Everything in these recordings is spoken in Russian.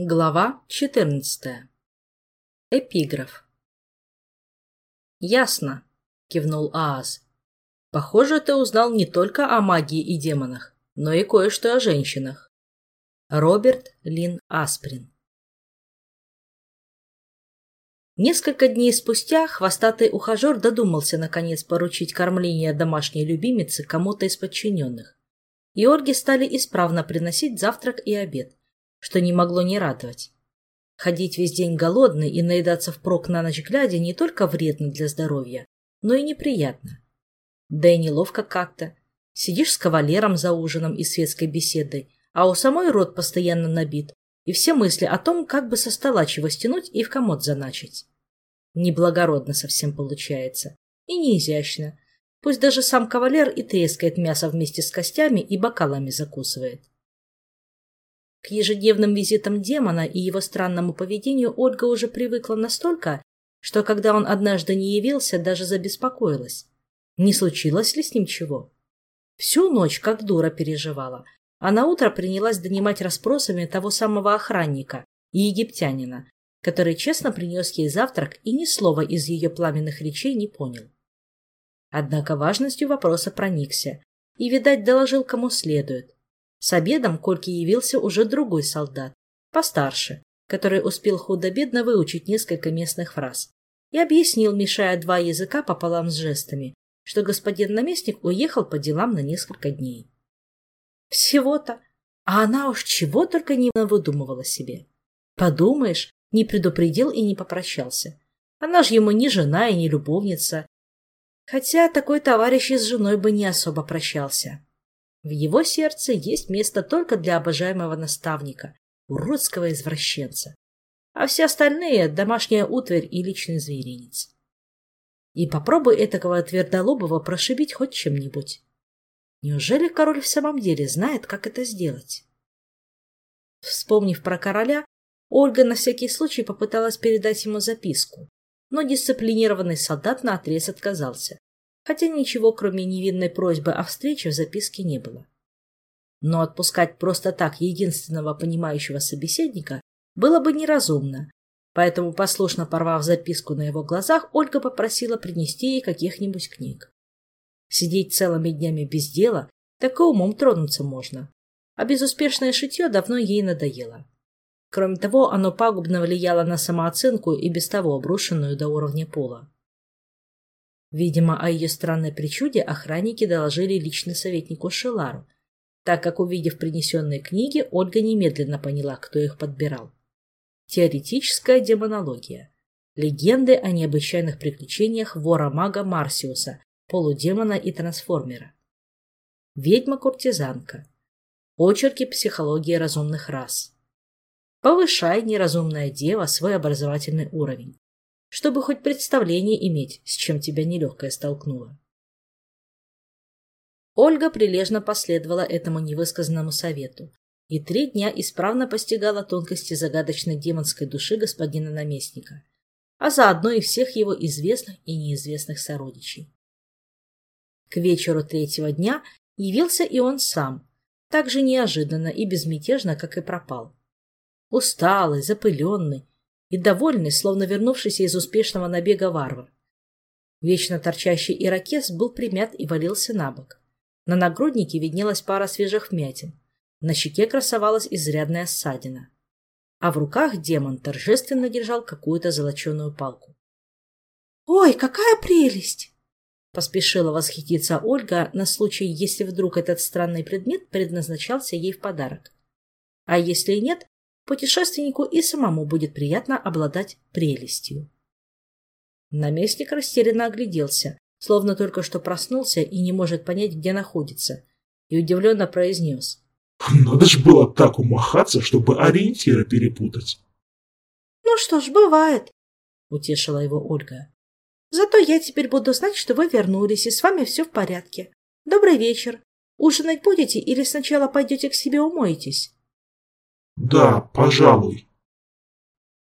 Глава 14. Эпиграф. «Ясно», — кивнул Ааз. «Похоже, ты узнал не только о магии и демонах, но и кое-что о женщинах». Роберт Лин Асприн Несколько дней спустя хвостатый ухажер додумался наконец поручить кормление домашней любимицы кому-то из подчиненных. И стали исправно приносить завтрак и обед что не могло не радовать. Ходить весь день голодный и наедаться впрок на ночь глядя не только вредно для здоровья, но и неприятно. Да и неловко как-то. Сидишь с кавалером за ужином и светской беседой, а у самой рот постоянно набит, и все мысли о том, как бы со стола чего стянуть и в комод заначить. Неблагородно совсем получается. И не изящно. Пусть даже сам кавалер и трескает мясо вместе с костями и бокалами закусывает. Ежедневным визитам демона и его странному поведению Ольга уже привыкла настолько, что когда он однажды не явился, даже забеспокоилась. Не случилось ли с ним чего? Всю ночь как дура переживала, а на утро принялась донимать расспросами того самого охранника и египтянина, который честно принес ей завтрак и ни слова из ее пламенных речей не понял. Однако важностью вопроса проникся и, видать, доложил кому следует. С обедом Кольке явился уже другой солдат, постарше, который успел худо-бедно выучить несколько местных фраз и объяснил, мешая два языка пополам с жестами, что господин наместник уехал по делам на несколько дней. Всего-то, а она уж чего только не выдумывала себе. Подумаешь, не предупредил и не попрощался. Она ж ему не жена и не любовница. Хотя такой товарищ и с женой бы не особо прощался. В его сердце есть место только для обожаемого наставника, уродского извращенца. А все остальные — домашняя утварь и личный зверинец. И попробуй этакого твердолобого прошибить хоть чем-нибудь. Неужели король в самом деле знает, как это сделать? Вспомнив про короля, Ольга на всякий случай попыталась передать ему записку, но дисциплинированный солдат наотрез отказался хотя ничего, кроме невинной просьбы о встрече, в записке не было. Но отпускать просто так единственного понимающего собеседника было бы неразумно, поэтому, послушно порвав записку на его глазах, Ольга попросила принести ей каких-нибудь книг. Сидеть целыми днями без дела, так и умом тронуться можно, а безуспешное шитье давно ей надоело. Кроме того, оно пагубно влияло на самооценку и без того обрушенную до уровня пола. Видимо, о ее странной причуде охранники доложили лично советнику Шелару, так как, увидев принесенные книги, Ольга немедленно поняла, кто их подбирал. Теоретическая демонология. Легенды о необычайных приключениях вора-мага Марсиуса, полудемона и трансформера. Ведьма-куртизанка. Очерки психологии разумных рас. Повышай, неразумная дева, свой образовательный уровень чтобы хоть представление иметь, с чем тебя нелегкое столкнуло. Ольга прилежно последовала этому невысказанному совету и три дня исправно постигала тонкости загадочной демонской души господина наместника, а заодно и всех его известных и неизвестных сородичей. К вечеру третьего дня явился и он сам, так же неожиданно и безмятежно, как и пропал. Усталый, запыленный, и довольный, словно вернувшийся из успешного набега варвар. Вечно торчащий ирокез был примят и валился на бок. На нагруднике виднелась пара свежих вмятин. На щеке красовалась изрядная ссадина. А в руках демон торжественно держал какую-то золоченую палку. «Ой, какая прелесть!» Поспешила восхититься Ольга на случай, если вдруг этот странный предмет предназначался ей в подарок. А если и нет, путешественнику и самому будет приятно обладать прелестью. Наместник растерянно огляделся, словно только что проснулся и не может понять, где находится, и удивленно произнес. «Надо ж было так умахаться, чтобы ориентиры перепутать!» «Ну что ж, бывает», — утешила его Ольга. «Зато я теперь буду знать, что вы вернулись, и с вами все в порядке. Добрый вечер. Ужинать будете или сначала пойдете к себе умоетесь?» «Да, пожалуй».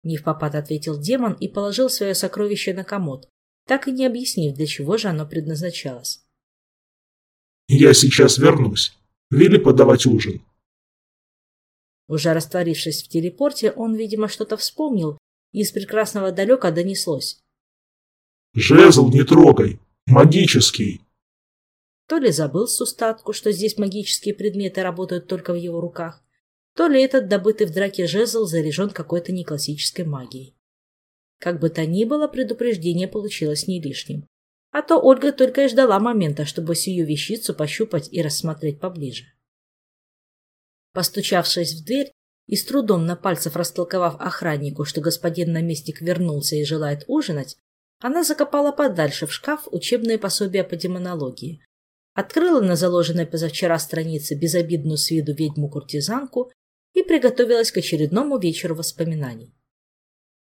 Не в попад ответил демон и положил свое сокровище на комод, так и не объяснив, для чего же оно предназначалось. «Я сейчас вернусь. Вели подавать ужин». Уже растворившись в телепорте, он, видимо, что-то вспомнил, и из прекрасного далека донеслось. «Жезл не трогай! Магический!» То ли забыл с устатку, что здесь магические предметы работают только в его руках, то ли этот добытый в драке жезл заряжен какой-то неклассической магией. Как бы то ни было, предупреждение получилось не лишним. А то Ольга только и ждала момента, чтобы сию вещицу пощупать и рассмотреть поближе. Постучавшись в дверь и с трудом на пальцах растолковав охраннику, что господин наместник вернулся и желает ужинать, она закопала подальше в шкаф учебные пособия по демонологии, открыла на заложенной позавчера странице безобидную с виду ведьму-куртизанку и приготовилась к очередному вечеру воспоминаний.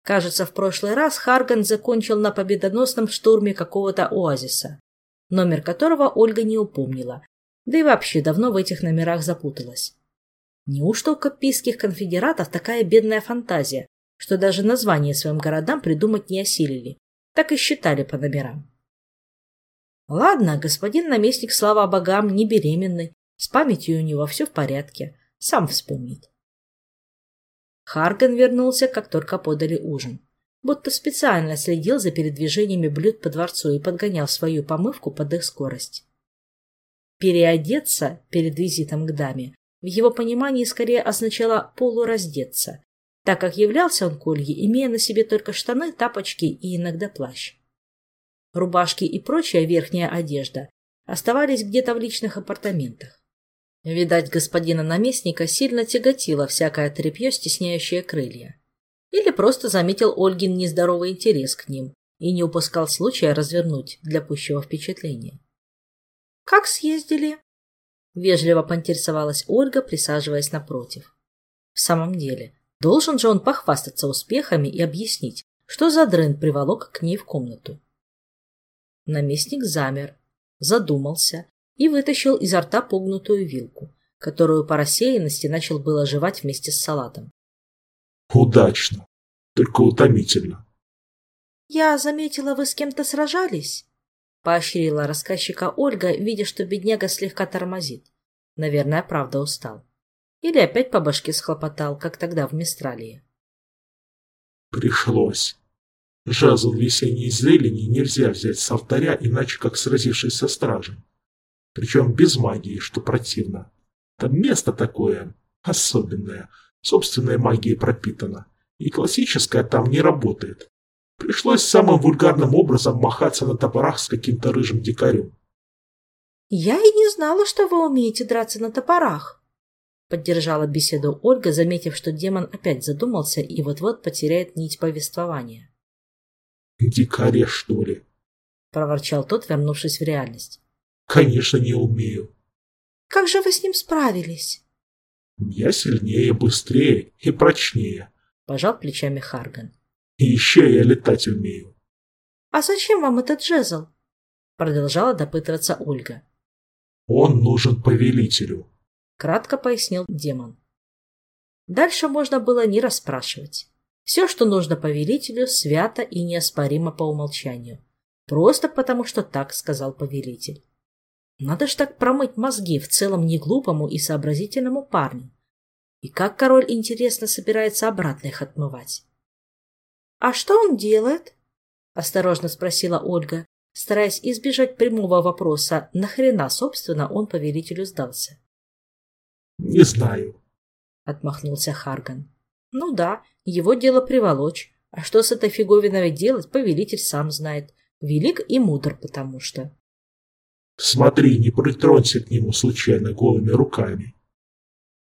Кажется, в прошлый раз Харган закончил на победоносном штурме какого-то оазиса, номер которого Ольга не упомнила, да и вообще давно в этих номерах запуталась. Неужто у копийских конфедератов такая бедная фантазия, что даже название своим городам придумать не осилили, так и считали по номерам? Ладно, господин наместник, слава богам, не беременный, с памятью у него все в порядке, сам вспомнит. Харган вернулся, как только подали ужин. Будто специально следил за передвижениями блюд по дворцу и подгонял свою помывку под их скорость. Переодеться перед визитом к даме в его понимании скорее означало полураздеться, так как являлся он к Ольге, имея на себе только штаны, тапочки и иногда плащ. Рубашки и прочая верхняя одежда оставались где-то в личных апартаментах. Видать, господина наместника сильно тяготило всякое тряпье, стесняющее крылья. Или просто заметил Ольгин нездоровый интерес к ним и не упускал случая развернуть для пущего впечатления. «Как съездили?» — вежливо поинтересовалась Ольга, присаживаясь напротив. В самом деле, должен же он похвастаться успехами и объяснить, что за дрын приволок к ней в комнату. Наместник замер, задумался и вытащил изо рта погнутую вилку, которую по рассеянности начал было жевать вместе с салатом. «Удачно, только утомительно». «Я заметила, вы с кем-то сражались?» — поощрила рассказчика Ольга, видя, что бедняга слегка тормозит. Наверное, правда устал. Или опять по башке схлопотал, как тогда в Мистралии. «Пришлось. Жезл весенней зелени нельзя взять с алтаря, иначе как сразившись со стражем. Причем без магии, что противно. Там место такое особенное, собственной магией пропитано. И классическая там не работает. Пришлось самым вульгарным образом махаться на топорах с каким-то рыжим дикарем. «Я и не знала, что вы умеете драться на топорах», — поддержала беседу Ольга, заметив, что демон опять задумался и вот-вот потеряет нить повествования. «Дикаре, что ли?» — проворчал тот, вернувшись в реальность. Конечно, не умею. Как же вы с ним справились? Я сильнее, быстрее и прочнее. Пожал плечами Харган. И еще я летать умею. А зачем вам этот жезл? Продолжала допытываться Ольга. Он нужен повелителю. Кратко пояснил демон. Дальше можно было не расспрашивать. Все, что нужно повелителю, свято и неоспоримо по умолчанию. Просто потому, что так сказал повелитель. Надо ж так промыть мозги в целом неглупому и сообразительному парню. И как король, интересно, собирается обратно их отмывать? — А что он делает? — осторожно спросила Ольга, стараясь избежать прямого вопроса, нахрена, собственно, он повелителю сдался. — Не знаю, — отмахнулся Харган. — Ну да, его дело приволочь. А что с этой фиговиной делать, повелитель сам знает. Велик и мудр, потому что... Смотри, не притронься к нему случайно голыми руками.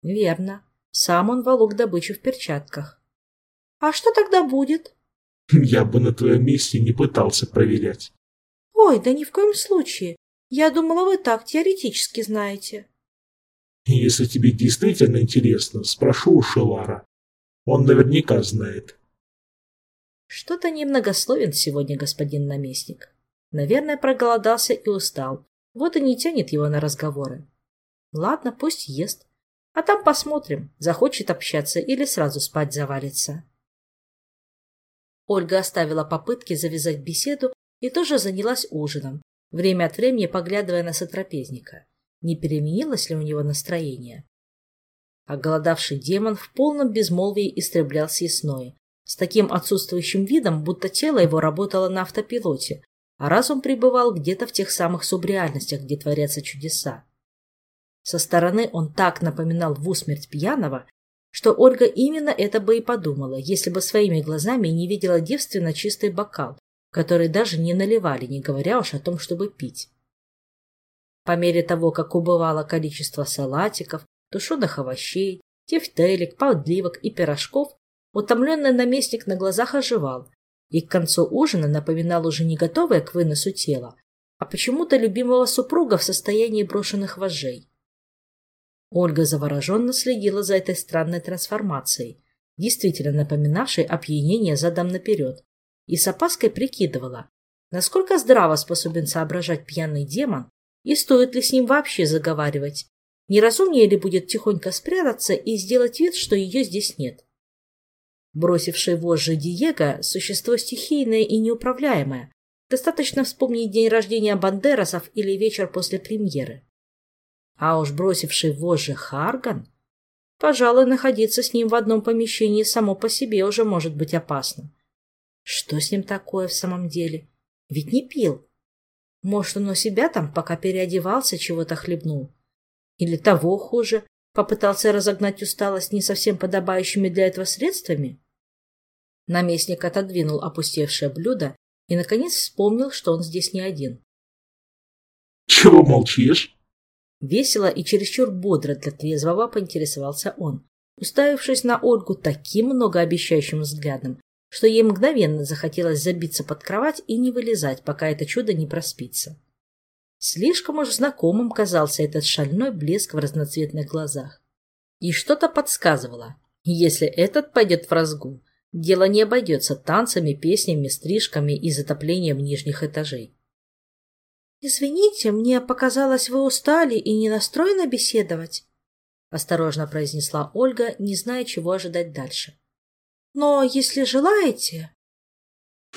Верно. Сам он волок добычу в перчатках. А что тогда будет? Я бы на твоем месте не пытался проверять. Ой, да ни в коем случае. Я думала, вы так теоретически знаете. Если тебе действительно интересно, спрошу у Шелара. Он наверняка знает. Что-то немногословен сегодня господин наместник. Наверное, проголодался и устал. Вот и не тянет его на разговоры. Ладно, пусть ест. А там посмотрим, захочет общаться или сразу спать завалится. Ольга оставила попытки завязать беседу и тоже занялась ужином, время от времени поглядывая на сотрапезника. Не переменилось ли у него настроение? Оголодавший демон в полном безмолвии истреблял съестное, с таким отсутствующим видом, будто тело его работало на автопилоте, а разум пребывал где-то в тех самых субреальностях, где творятся чудеса. Со стороны он так напоминал в усмерть пьяного, что Ольга именно это бы и подумала, если бы своими глазами не видела девственно чистый бокал, который даже не наливали, не говоря уж о том, чтобы пить. По мере того, как убывало количество салатиков, тушеных овощей, тефтелек, подливок и пирожков, утомленный наместник на глазах оживал и к концу ужина напоминал уже не готовое к выносу тело, а почему-то любимого супруга в состоянии брошенных вожжей. Ольга завороженно следила за этой странной трансформацией, действительно напоминавшей опьянение задом наперед, и с опаской прикидывала, насколько здраво способен соображать пьяный демон и стоит ли с ним вообще заговаривать, не разумнее ли будет тихонько спрятаться и сделать вид, что ее здесь нет. Бросивший вожжи Диего – существо стихийное и неуправляемое. Достаточно вспомнить день рождения Бандерасов или вечер после премьеры. А уж бросивший вожжи Харган, пожалуй, находиться с ним в одном помещении само по себе уже может быть опасно. Что с ним такое в самом деле? Ведь не пил. Может, он у себя там, пока переодевался, чего-то хлебнул. Или того хуже, попытался разогнать усталость не совсем подобающими для этого средствами? Наместник отодвинул опустевшее блюдо и, наконец, вспомнил, что он здесь не один. «Чего молчишь?» Весело и чересчур бодро для трезвого поинтересовался он, уставившись на Ольгу таким многообещающим взглядом, что ей мгновенно захотелось забиться под кровать и не вылезать, пока это чудо не проспится. Слишком уж знакомым казался этот шальной блеск в разноцветных глазах. И что-то подсказывало. Если этот пойдет в разгул, дело не обойдется танцами, песнями, стрижками и затоплением нижних этажей. «Извините, мне показалось, вы устали и не настроены беседовать», — осторожно произнесла Ольга, не зная, чего ожидать дальше. Но если желаете...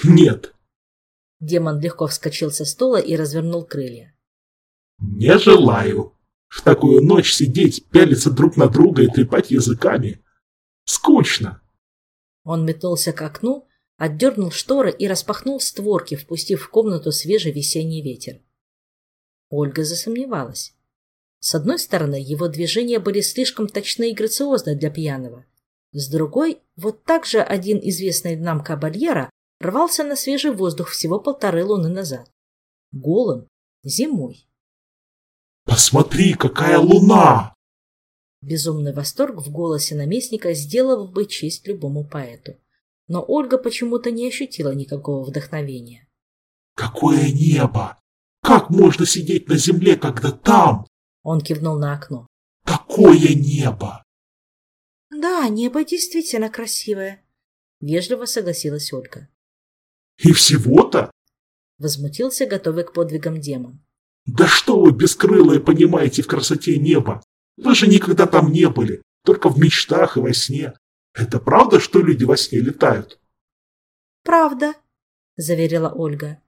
Нет. Демон легко вскочил со стола и развернул крылья. Не желаю. В такую ночь сидеть, пялиться друг на друга и трепать языками. Скучно. Он метнулся к окну, отдернул шторы и распахнул створки, впустив в комнату свежий весенний ветер. Ольга засомневалась. С одной стороны, его движения были слишком точны и грациозны для пьяного, с другой, вот так же один известный нам кабальера рвался на свежий воздух всего полторы луны назад. Голым, зимой. «Посмотри, какая луна!» Безумный восторг в голосе наместника сделал бы честь любому поэту. Но Ольга почему-то не ощутила никакого вдохновения. «Какое небо! Как можно сидеть на земле, когда там?» Он кивнул на окно. «Такое небо! Да, небо действительно красивое. Вежливо согласилась Ольга. И всего-то? Возмутился, готовый к подвигам демон. Да что вы, бескрылые, понимаете в красоте неба? Вы же никогда там не были, только в мечтах и во сне. Это правда, что люди во сне летают? Правда, заверила Ольга.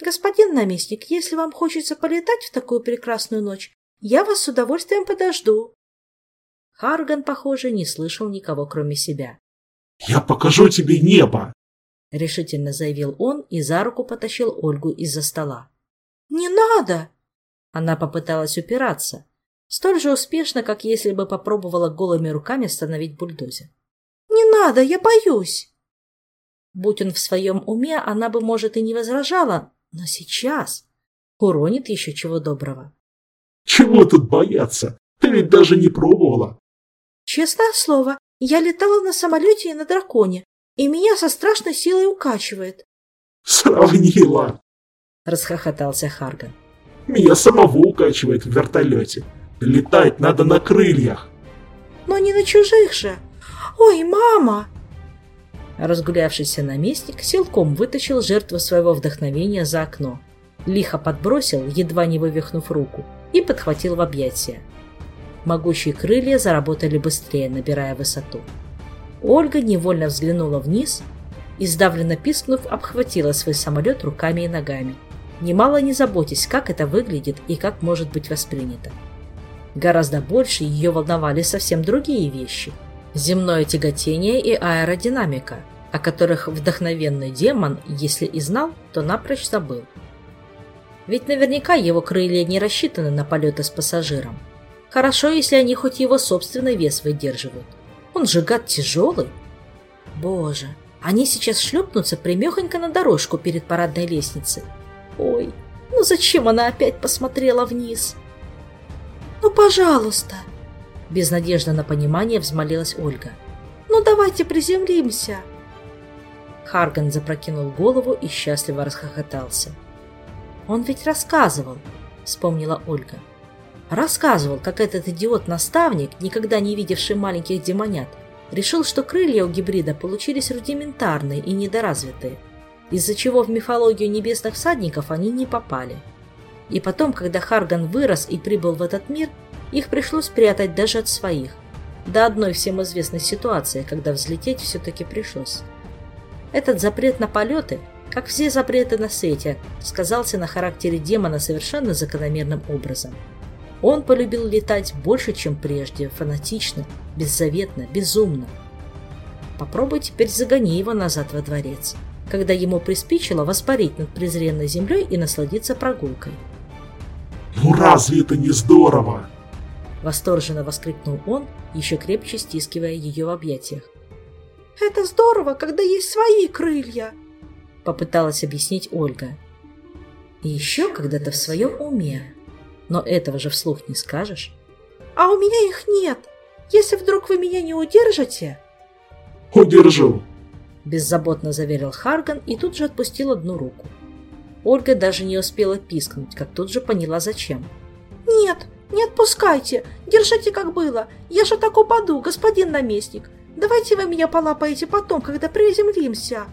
Господин наместник, если вам хочется полетать в такую прекрасную ночь, я вас с удовольствием подожду. Харган, похоже, не слышал никого, кроме себя. «Я покажу тебе небо!» — решительно заявил он и за руку потащил Ольгу из-за стола. «Не надо!» Она попыталась упираться, столь же успешно, как если бы попробовала голыми руками остановить бульдозер. «Не надо, я боюсь!» Будь он в своем уме, она бы, может, и не возражала, но сейчас уронит еще чего доброго. «Чего тут бояться? Ты ведь даже не пробовала!» Честное слово, я летала на самолете и на драконе, и меня со страшной силой укачивает. Сравнила! Расхохотался Харган. Меня самого укачивает в вертолете. Летать надо на крыльях. Но не на чужих же. Ой, мама! Разгулявшийся наместник силком вытащил жертву своего вдохновения за окно, лихо подбросил, едва не вывихнув руку, и подхватил в объятия. Могучие крылья заработали быстрее, набирая высоту. Ольга невольно взглянула вниз и, сдавленно пискнув, обхватила свой самолет руками и ногами, немало не заботясь, как это выглядит и как может быть воспринято. Гораздо больше ее волновали совсем другие вещи. Земное тяготение и аэродинамика, о которых вдохновенный демон, если и знал, то напрочь забыл. Ведь наверняка его крылья не рассчитаны на полеты с пассажиром. Хорошо, если они хоть его собственный вес выдерживают. Он же гад тяжелый. Боже, они сейчас шлепнутся примехонько на дорожку перед парадной лестницей. Ой, ну зачем она опять посмотрела вниз? «Ну, пожалуйста!» Без надежды на понимание взмолилась Ольга. «Ну, давайте приземлимся!» Харган запрокинул голову и счастливо расхохотался. «Он ведь рассказывал», — вспомнила Ольга. «Рассказывал, как этот идиот-наставник, никогда не видевший маленьких демонят, решил, что крылья у гибрида получились рудиментарные и недоразвитые, из-за чего в мифологию небесных всадников они не попали. И потом, когда Харган вырос и прибыл в этот мир, их пришлось прятать даже от своих. До одной всем известной ситуации, когда взлететь все-таки пришлось. Этот запрет на полеты, как все запреты на свете, сказался на характере демона совершенно закономерным образом. Он полюбил летать больше, чем прежде, фанатично, беззаветно, безумно. Попробуй теперь загони его назад во дворец, когда ему приспичило воспарить над презренной землей и насладиться прогулкой. «Ну разве это не здорово?» Восторженно воскликнул он, еще крепче стискивая ее в объятиях. «Это здорово, когда есть свои крылья!» Попыталась объяснить Ольга. И еще когда-то в своем уме. Но этого же вслух не скажешь. «А у меня их нет. Если вдруг вы меня не удержите...» «Удержу!» Беззаботно заверил Харган и тут же отпустил одну руку. Ольга даже не успела пискнуть, как тут же поняла зачем. «Нет, не отпускайте! Держите, как было! Я же так упаду, господин наместник! Давайте вы меня полапаете потом, когда приземлимся!»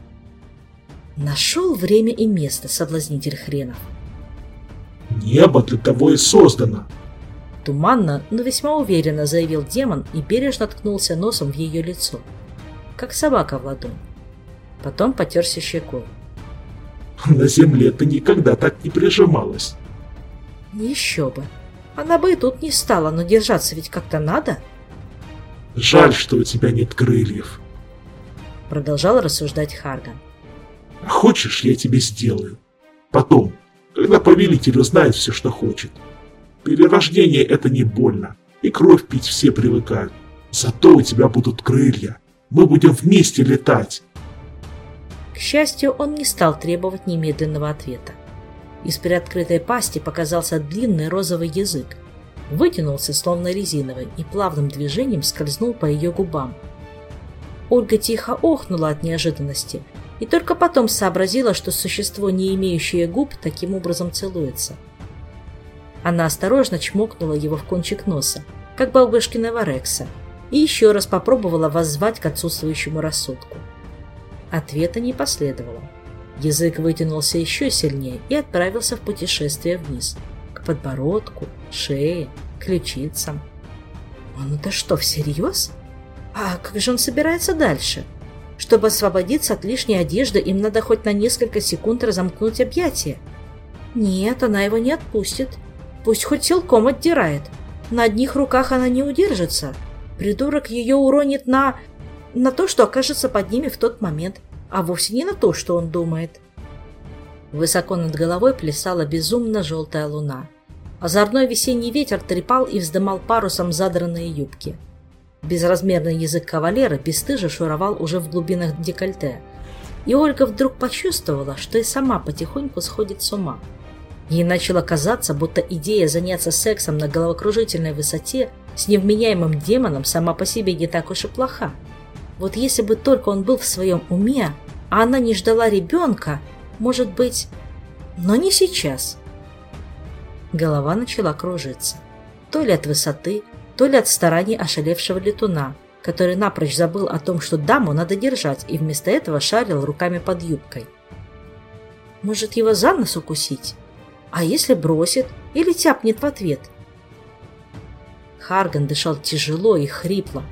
Нашел время и место, соблазнитель хренов. «Небо для того и создано!» Туманно, но весьма уверенно заявил демон и бережно ткнулся носом в ее лицо, как собака в ладонь. Потом потерся щекой. На земле ты никогда так не прижималась. Еще бы. Она бы и тут не стала, но держаться ведь как-то надо. Жаль, что у тебя нет крыльев. Продолжал рассуждать Харган. Хочешь, я тебе сделаю. Потом, когда повелитель узнает все, что хочет. Перерождение это не больно, и кровь пить все привыкают. Зато у тебя будут крылья. Мы будем вместе летать. К счастью, он не стал требовать немедленного ответа. Из приоткрытой пасти показался длинный розовый язык. Вытянулся, словно резиновый, и плавным движением скользнул по ее губам. Ольга тихо охнула от неожиданности и только потом сообразила, что существо, не имеющее губ, таким образом целуется. Она осторожно чмокнула его в кончик носа, как бабушкиного Рекса, и еще раз попробовала воззвать к отсутствующему рассудку. Ответа не последовало. Язык вытянулся еще сильнее и отправился в путешествие вниз, к подбородку, шее, ключицам. Он это что, всерьез? А как же он собирается дальше? Чтобы освободиться от лишней одежды, им надо хоть на несколько секунд разомкнуть объятия. Нет, она его не отпустит. Пусть хоть силком отдирает. На одних руках она не удержится. Придурок ее уронит на на то, что окажется под ними в тот момент, а вовсе не на то, что он думает. Высоко над головой плясала безумно желтая луна. Озорной весенний ветер трепал и вздымал парусом задранные юбки. Безразмерный язык кавалера бесстыже шуровал уже в глубинах декольте, и Ольга вдруг почувствовала, что и сама потихоньку сходит с ума. Ей начало казаться, будто идея заняться сексом на головокружительной высоте с невменяемым демоном сама по себе не так уж и плоха. Вот если бы только он был в своем уме, а она не ждала ребенка, может быть... Но не сейчас. Голова начала кружиться. То ли от высоты, то ли от стараний ошалевшего летуна, который напрочь забыл о том, что даму надо держать, и вместо этого шарил руками под юбкой. Может, его за нос укусить? А если бросит или тяпнет в ответ? Харган дышал тяжело и хрипло,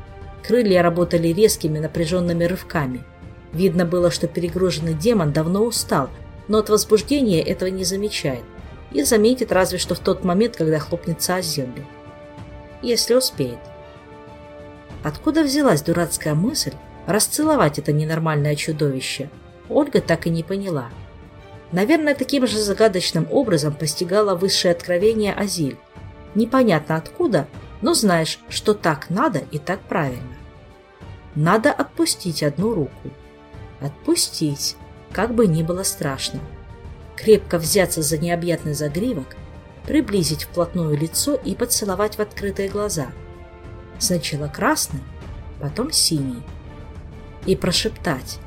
Крылья работали резкими напряженными рывками. Видно было, что перегруженный демон давно устал, но от возбуждения этого не замечает. И заметит разве что в тот момент, когда хлопнется о землю. если успеет. Откуда взялась дурацкая мысль расцеловать это ненормальное чудовище, Ольга так и не поняла. Наверное, таким же загадочным образом постигала высшее откровение Азиль. Непонятно откуда, но знаешь, что так надо и так правильно. Надо отпустить одну руку. Отпустить, как бы ни было страшно. Крепко взяться за необъятный загривок, приблизить вплотную лицо и поцеловать в открытые глаза. Сначала красный, потом синий. И прошептать.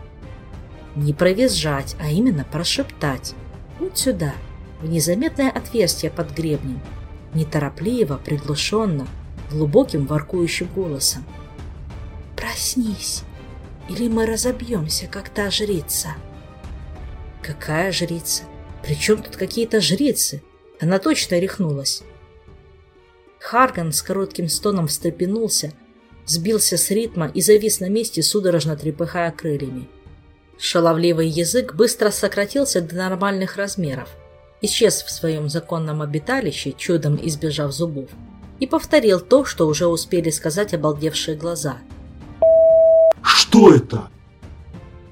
Не провизжать, а именно прошептать. Вот сюда, в незаметное отверстие под гребнем. Неторопливо, приглушенно, глубоким воркующим голосом. «Проснись, или мы разобьемся, как та жрица». «Какая жрица? Причем тут какие-то жрицы? Она точно рехнулась». Харган с коротким стоном встрепенулся, сбился с ритма и завис на месте, судорожно трепыхая крыльями. Шаловливый язык быстро сократился до нормальных размеров, исчез в своем законном обиталище, чудом избежав зубов, и повторил то, что уже успели сказать обалдевшие глаза. «Что это?»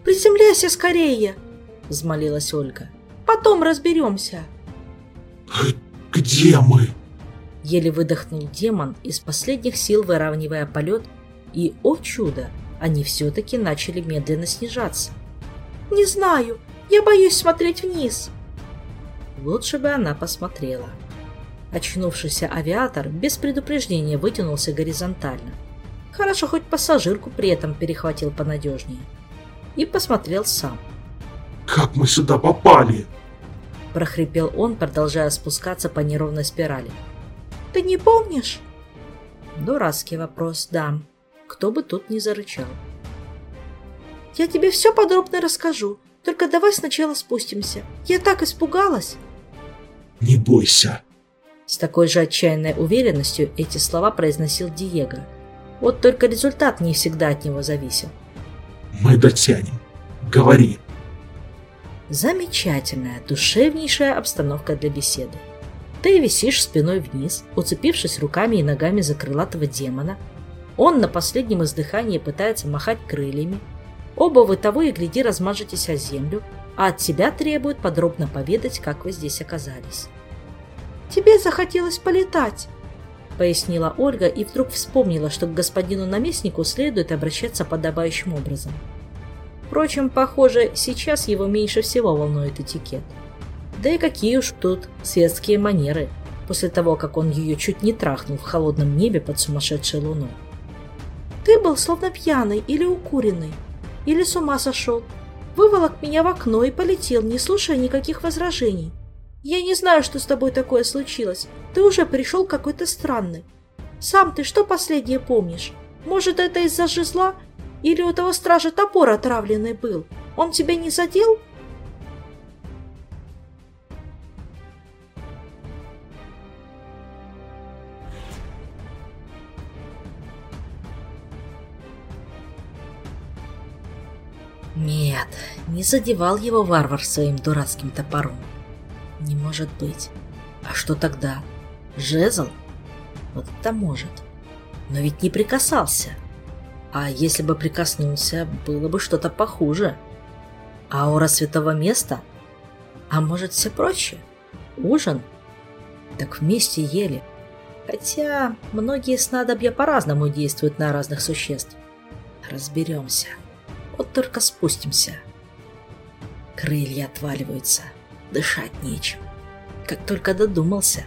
«Приземляйся скорее!» – взмолилась Ольга. «Потом разберемся!» «Э, «Где мы?» Еле выдохнул демон, из последних сил выравнивая полет, и, о чудо, они все-таки начали медленно снижаться. «Не знаю, я боюсь смотреть вниз!» Лучше бы она посмотрела. Очнувшийся авиатор без предупреждения вытянулся горизонтально. Хорошо, хоть пассажирку при этом перехватил понадежнее. И посмотрел сам. «Как мы сюда попали?» прохрипел он, продолжая спускаться по неровной спирали. «Ты не помнишь?» Дурацкий вопрос, да. Кто бы тут не зарычал. «Я тебе все подробно расскажу, только давай сначала спустимся. Я так испугалась!» «Не бойся!» С такой же отчаянной уверенностью эти слова произносил Диего. Вот только результат не всегда от него зависел. «Мы дотянем. Говори!» Замечательная, душевнейшая обстановка для беседы. Ты висишь спиной вниз, уцепившись руками и ногами за крылатого демона. Он на последнем издыхании пытается махать крыльями. Оба вы того и гляди размажетесь о землю, а от тебя требуют подробно поведать, как вы здесь оказались. «Тебе захотелось полетать», — пояснила Ольга и вдруг вспомнила, что к господину наместнику следует обращаться подобающим образом. Впрочем, похоже, сейчас его меньше всего волнует этикет. Да и какие уж тут светские манеры, после того, как он ее чуть не трахнул в холодном небе под сумасшедшей луной. «Ты был словно пьяный или укуренный, или с ума сошел. Выволок меня в окно и полетел, не слушая никаких возражений. Я не знаю, что с тобой такое случилось. Ты уже пришел какой-то странный. Сам ты что последнее помнишь? Может, это из-за жезла или у того стража топор отравленный был? Он тебя не задел?» Нет, не задевал его варвар своим дурацким топором. Не может быть. А что тогда? Жезл? Вот это может. Но ведь не прикасался. А если бы прикоснулся, было бы что-то похуже. Аура святого места? А может, все проще? Ужин? Так вместе ели. Хотя многие снадобья по-разному действуют на разных существ. Разберемся. Вот только спустимся. Крылья отваливаются. Дышать нечем. Как только додумался.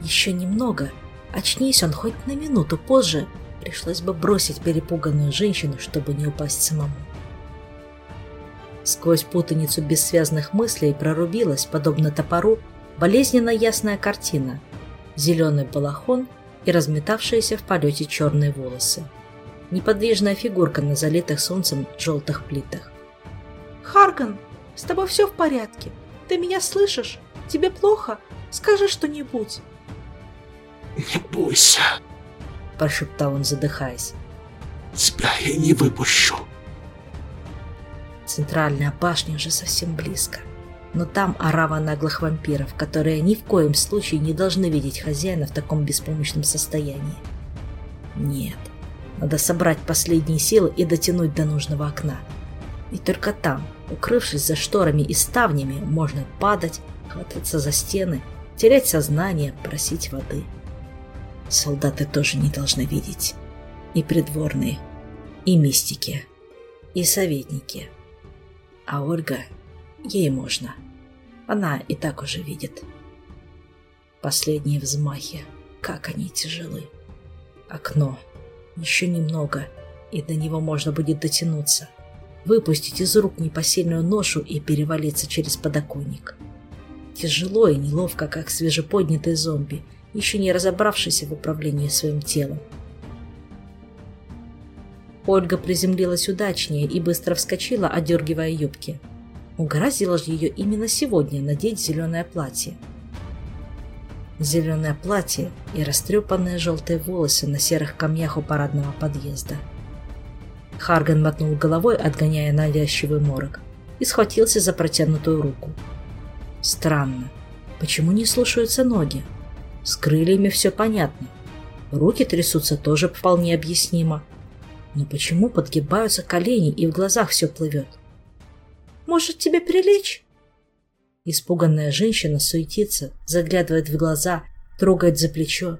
Еще немного. Очнись он хоть на минуту позже, пришлось бы бросить перепуганную женщину, чтобы не упасть самому. Сквозь путаницу бессвязных мыслей прорубилась, подобно топору, болезненно ясная картина, зеленый балахон и разметавшиеся в полете черные волосы. Неподвижная фигурка на залитых солнцем желтых плитах. «Харган, с тобой все в порядке? Ты меня слышишь? Тебе плохо? Скажи что-нибудь!» «Не бойся!» – прошептал он, задыхаясь. «Тебя я не выпущу!» Центральная башня уже совсем близко. Но там орава наглых вампиров, которые ни в коем случае не должны видеть хозяина в таком беспомощном состоянии. Нет, надо собрать последние силы и дотянуть до нужного окна. И только там, укрывшись за шторами и ставнями, можно падать, хвататься за стены, терять сознание, просить воды. Солдаты тоже не должны видеть. И придворные, и мистики, и советники. А Ольга, ей можно. Она и так уже видит. Последние взмахи, как они тяжелы. Окно. Еще немного, и до него можно будет дотянуться. Выпустить из рук непосильную ношу и перевалиться через подоконник. Тяжело и неловко, как свежеподнятый зомби, еще не разобравшийся в управлении своим телом. Ольга приземлилась удачнее и быстро вскочила, одергивая юбки. Угораздило же ее именно сегодня надеть зеленое платье. Зеленое платье и растрепанные желтые волосы на серых камнях у парадного подъезда. Харган мотнул головой, отгоняя навязчивый морок, и схватился за протянутую руку. Странно. Почему не слушаются ноги? С крыльями все понятно. Руки трясутся тоже вполне объяснимо. Но почему подгибаются колени и в глазах все плывет? «Может, тебе прилечь?» Испуганная женщина суетится, заглядывает в глаза, трогает за плечо.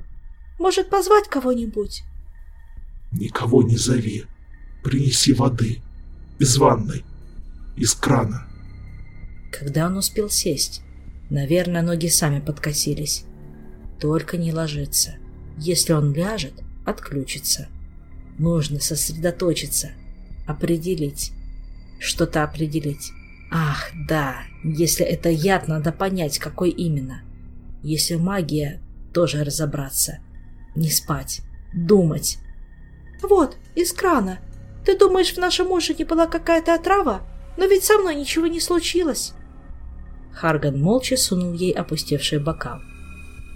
«Может, позвать кого-нибудь?» «Никого не зови. Принеси воды. Из ванной. Из крана». Когда он успел сесть? Наверное, ноги сами подкосились. Только не ложится. Если он ляжет, отключится. Нужно сосредоточиться, определить. Что-то определить. Ах, да, если это яд, надо понять, какой именно. Если магия, тоже разобраться. Не спать, думать. Вот, из крана. Ты думаешь, в нашем ужине была какая-то отрава? Но ведь со мной ничего не случилось. Харган молча сунул ей опустевший бокал.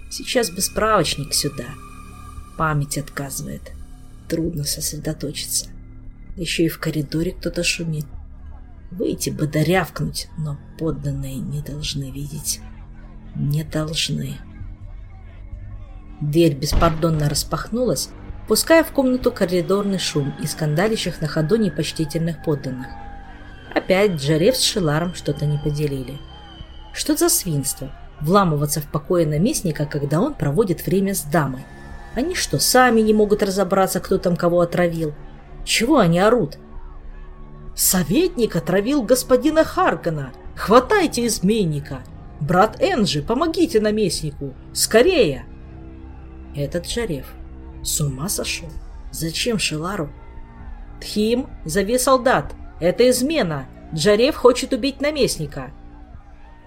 Сейчас бы справочник сюда. Память отказывает трудно сосредоточиться. Еще и в коридоре кто-то шумит. Выйти бы да рявкнуть, но подданные не должны видеть. Не должны. Дверь беспардонно распахнулась, пуская в комнату коридорный шум и скандалящих на ходу непочтительных подданных. Опять Джарев с Шиларом что-то не поделили. Что за свинство? Вламываться в покое наместника, когда он проводит время с дамой. Они что, сами не могут разобраться, кто там кого отравил? Чего они орут? Советник отравил господина Харгана. Хватайте изменника. Брат Энджи, помогите наместнику. Скорее. Этот Джарев. С ума сошел? Зачем Шелару? Тхим, зови солдат. Это измена. Джарев хочет убить наместника.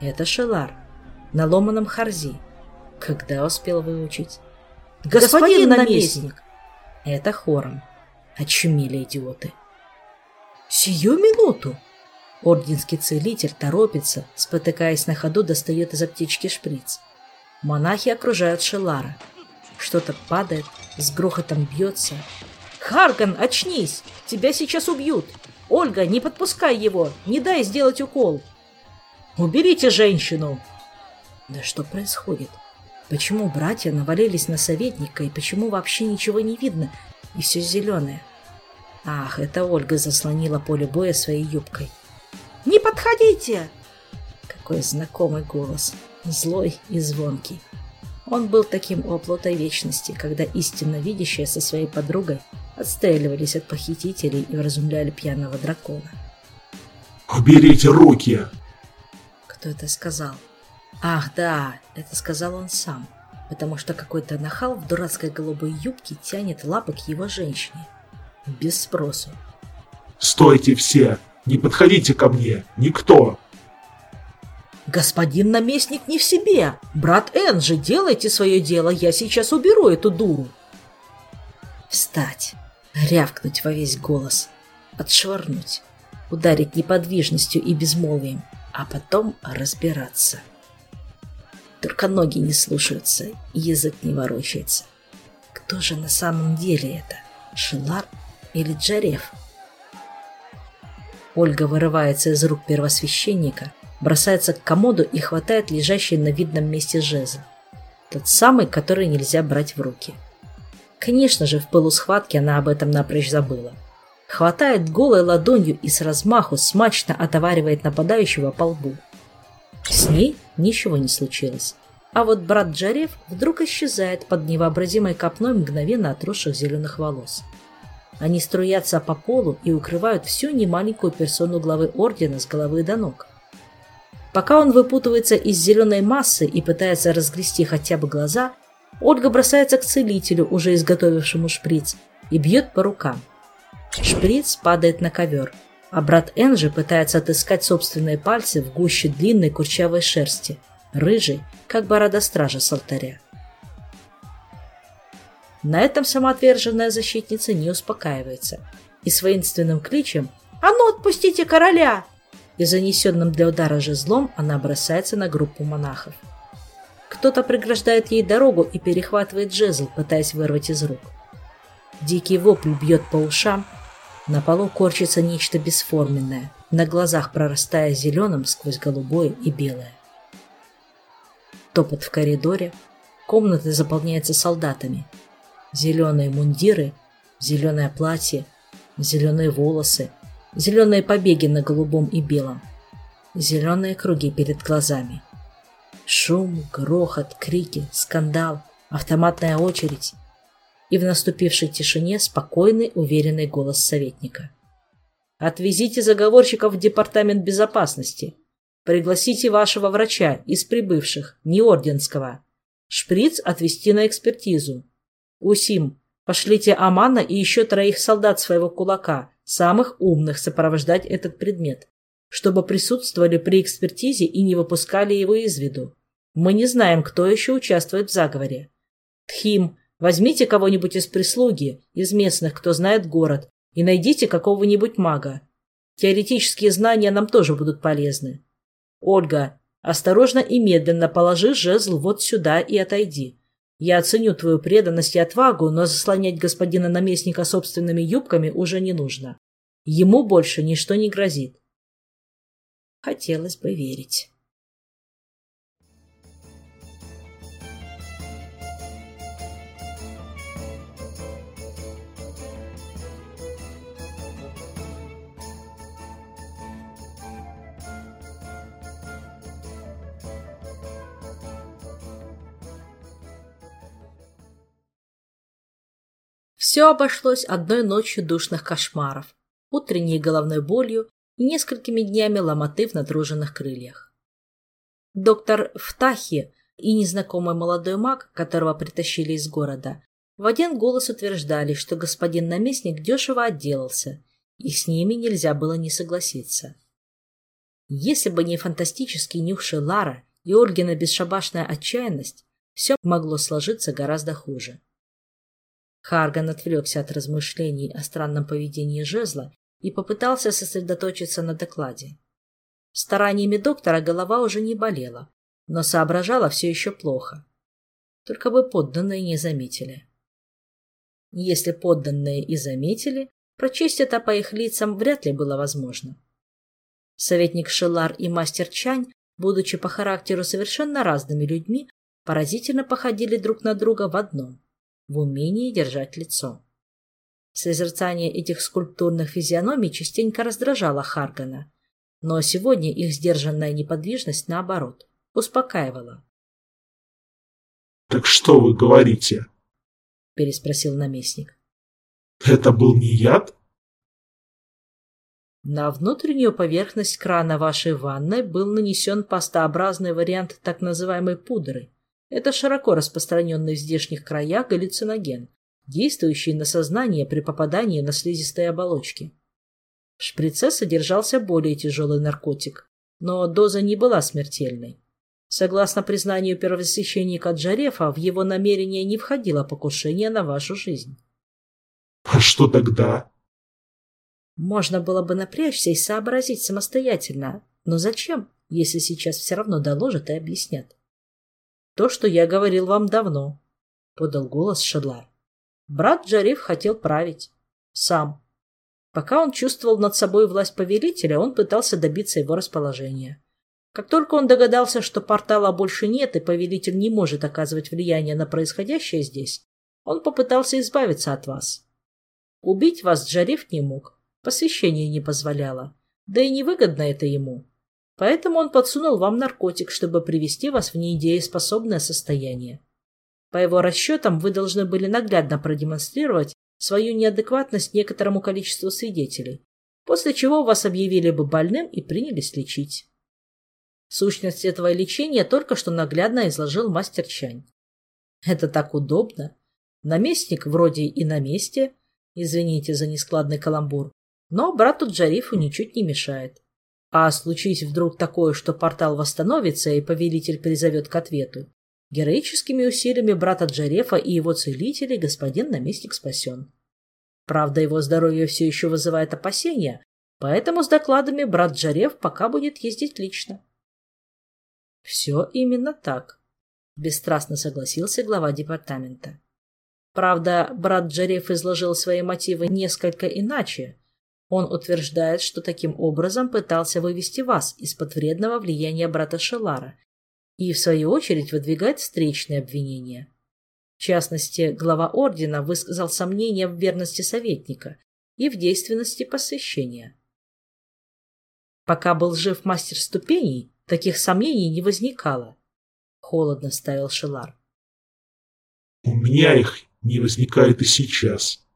Это Шелар. На ломаном харзи. Когда успел выучить? Господин наместник! Это хором. Очумели идиоты. Сию минуту! Орденский целитель торопится, спотыкаясь на ходу, достает из аптечки шприц. Монахи окружают Шелара. Что-то падает, с грохотом бьется. «Харган, очнись! Тебя сейчас убьют! Ольга, не подпускай его! Не дай сделать укол!» «Уберите женщину!» Да что происходит? Почему братья навалились на советника и почему вообще ничего не видно и все зеленое? Ах, это Ольга заслонила поле боя своей юбкой. «Не подходите!» Какой знакомый голос, злой и звонкий. Он был таким у оплота вечности, когда истинно видящие со своей подругой отстреливались от похитителей и вразумляли пьяного дракона. «Уберите руки!» Кто это сказал? Ах, да, это сказал он сам, потому что какой-то нахал в дурацкой голубой юбке тянет лапы к его женщине. Без спросу. «Стойте все! Не подходите ко мне! Никто!» «Господин наместник не в себе! Брат Энджи, делайте свое дело, я сейчас уберу эту дуру!» Встать, рявкнуть во весь голос, отшвырнуть, ударить неподвижностью и безмолвием, а потом разбираться. Только ноги не слушаются, язык не ворочается. Кто же на самом деле это? Шилар или Джарев? Ольга вырывается из рук первосвященника, бросается к комоду и хватает лежащий на видном месте жезл. Тот самый, который нельзя брать в руки. Конечно же, в пылу схватки она об этом напрочь забыла. Хватает голой ладонью и с размаху смачно отоваривает нападающего по лбу. С ней ничего не случилось. А вот брат Джарев вдруг исчезает под невообразимой копной мгновенно отросших зеленых волос. Они струятся по полу и укрывают всю немаленькую персону главы ордена с головы до ног. Пока он выпутывается из зеленой массы и пытается разгрести хотя бы глаза, Ольга бросается к целителю, уже изготовившему шприц, и бьет по рукам. Шприц падает на ковер, а брат Энжи пытается отыскать собственные пальцы в гуще длинной курчавой шерсти, рыжей, как борода стража с алтаря. На этом самоотверженная защитница не успокаивается и с воинственным кличем «А ну, отпустите короля!» И занесенным для удара жезлом она бросается на группу монахов. Кто-то преграждает ей дорогу и перехватывает жезл, пытаясь вырвать из рук. Дикий вопль бьет по ушам, на полу корчится нечто бесформенное, на глазах прорастая зеленым сквозь голубое и белое. Топот в коридоре, комнаты заполняются солдатами. Зеленые мундиры, зеленое платье, зеленые волосы, зеленые побеги на голубом и белом, зеленые круги перед глазами. Шум, грохот, крики, скандал, автоматная очередь и в наступившей тишине спокойный, уверенный голос советника. «Отвезите заговорщиков в департамент безопасности. Пригласите вашего врача из прибывших, не орденского. Шприц отвезти на экспертизу. Усим, пошлите Амана и еще троих солдат своего кулака, самых умных, сопровождать этот предмет, чтобы присутствовали при экспертизе и не выпускали его из виду. Мы не знаем, кто еще участвует в заговоре. Тхим, Возьмите кого-нибудь из прислуги, из местных, кто знает город, и найдите какого-нибудь мага. Теоретические знания нам тоже будут полезны. Ольга, осторожно и медленно положи жезл вот сюда и отойди. Я оценю твою преданность и отвагу, но заслонять господина наместника собственными юбками уже не нужно. Ему больше ничто не грозит. Хотелось бы верить. Все обошлось одной ночью душных кошмаров, утренней головной болью и несколькими днями ломоты в натруженных крыльях. Доктор Втахи и незнакомый молодой маг, которого притащили из города, в один голос утверждали, что господин наместник дешево отделался, и с ними нельзя было не согласиться. Если бы не фантастический нюх Шелара и Ольгина бесшабашная отчаянность, все могло сложиться гораздо хуже. Харган отвлекся от размышлений о странном поведении жезла и попытался сосредоточиться на докладе. Стараниями доктора голова уже не болела, но соображала все еще плохо. Только бы подданные не заметили. Если подданные и заметили, прочесть это по их лицам вряд ли было возможно. Советник Шелар и мастер Чань, будучи по характеру совершенно разными людьми, поразительно походили друг на друга в одном в умении держать лицо. Созерцание этих скульптурных физиономий частенько раздражало Харгана, но сегодня их сдержанная неподвижность, наоборот, успокаивала. «Так что вы говорите?» – переспросил наместник. «Это был не яд?» На внутреннюю поверхность крана вашей ванной был нанесен пастообразный вариант так называемой пудры, это широко распространенный в здешних краях галлюциноген, действующий на сознание при попадании на слизистые оболочки. В шприце содержался более тяжелый наркотик, но доза не была смертельной. Согласно признанию первосвященника Джарефа, в его намерение не входило покушение на вашу жизнь. А что тогда? Можно было бы напрячься и сообразить самостоятельно, но зачем, если сейчас все равно доложат и объяснят? То, что я говорил вам давно, — подал голос Шедлар. Брат Джариф хотел править. Сам. Пока он чувствовал над собой власть повелителя, он пытался добиться его расположения. Как только он догадался, что портала больше нет и повелитель не может оказывать влияние на происходящее здесь, Он попытался избавиться от вас. Убить вас Джариф не мог, посвящение не позволяло, да и невыгодно это ему. Поэтому он подсунул вам наркотик, чтобы привести вас в неидееспособное состояние. По его расчетам, вы должны были наглядно продемонстрировать свою неадекватность некоторому количеству свидетелей, после чего вас объявили бы больным и принялись лечить. Сущность этого лечения только что наглядно изложил мастер Чань. Это так удобно. Наместник вроде и на месте, извините за нескладный каламбур, но брату Джарифу ничуть не мешает. А случись вдруг такое, что портал восстановится и повелитель призовет к ответу, героическими усилиями брата Джарефа и его целителей господин наместник спасен. Правда, его здоровье все еще вызывает опасения, поэтому с докладами брат Джареф пока будет ездить лично. Все именно так, бесстрастно согласился глава департамента. Правда, брат Джареф изложил свои мотивы несколько иначе. Он утверждает, что таким образом пытался вывести вас из-под вредного влияния брата Шелара и, в свою очередь, выдвигает встречные обвинения. В частности, глава ордена высказал сомнения в верности советника и в действенности посвящения. Пока был жив мастер ступеней, Таких сомнений не возникало. Холодно ставил Шелар. У меня их не возникает и сейчас.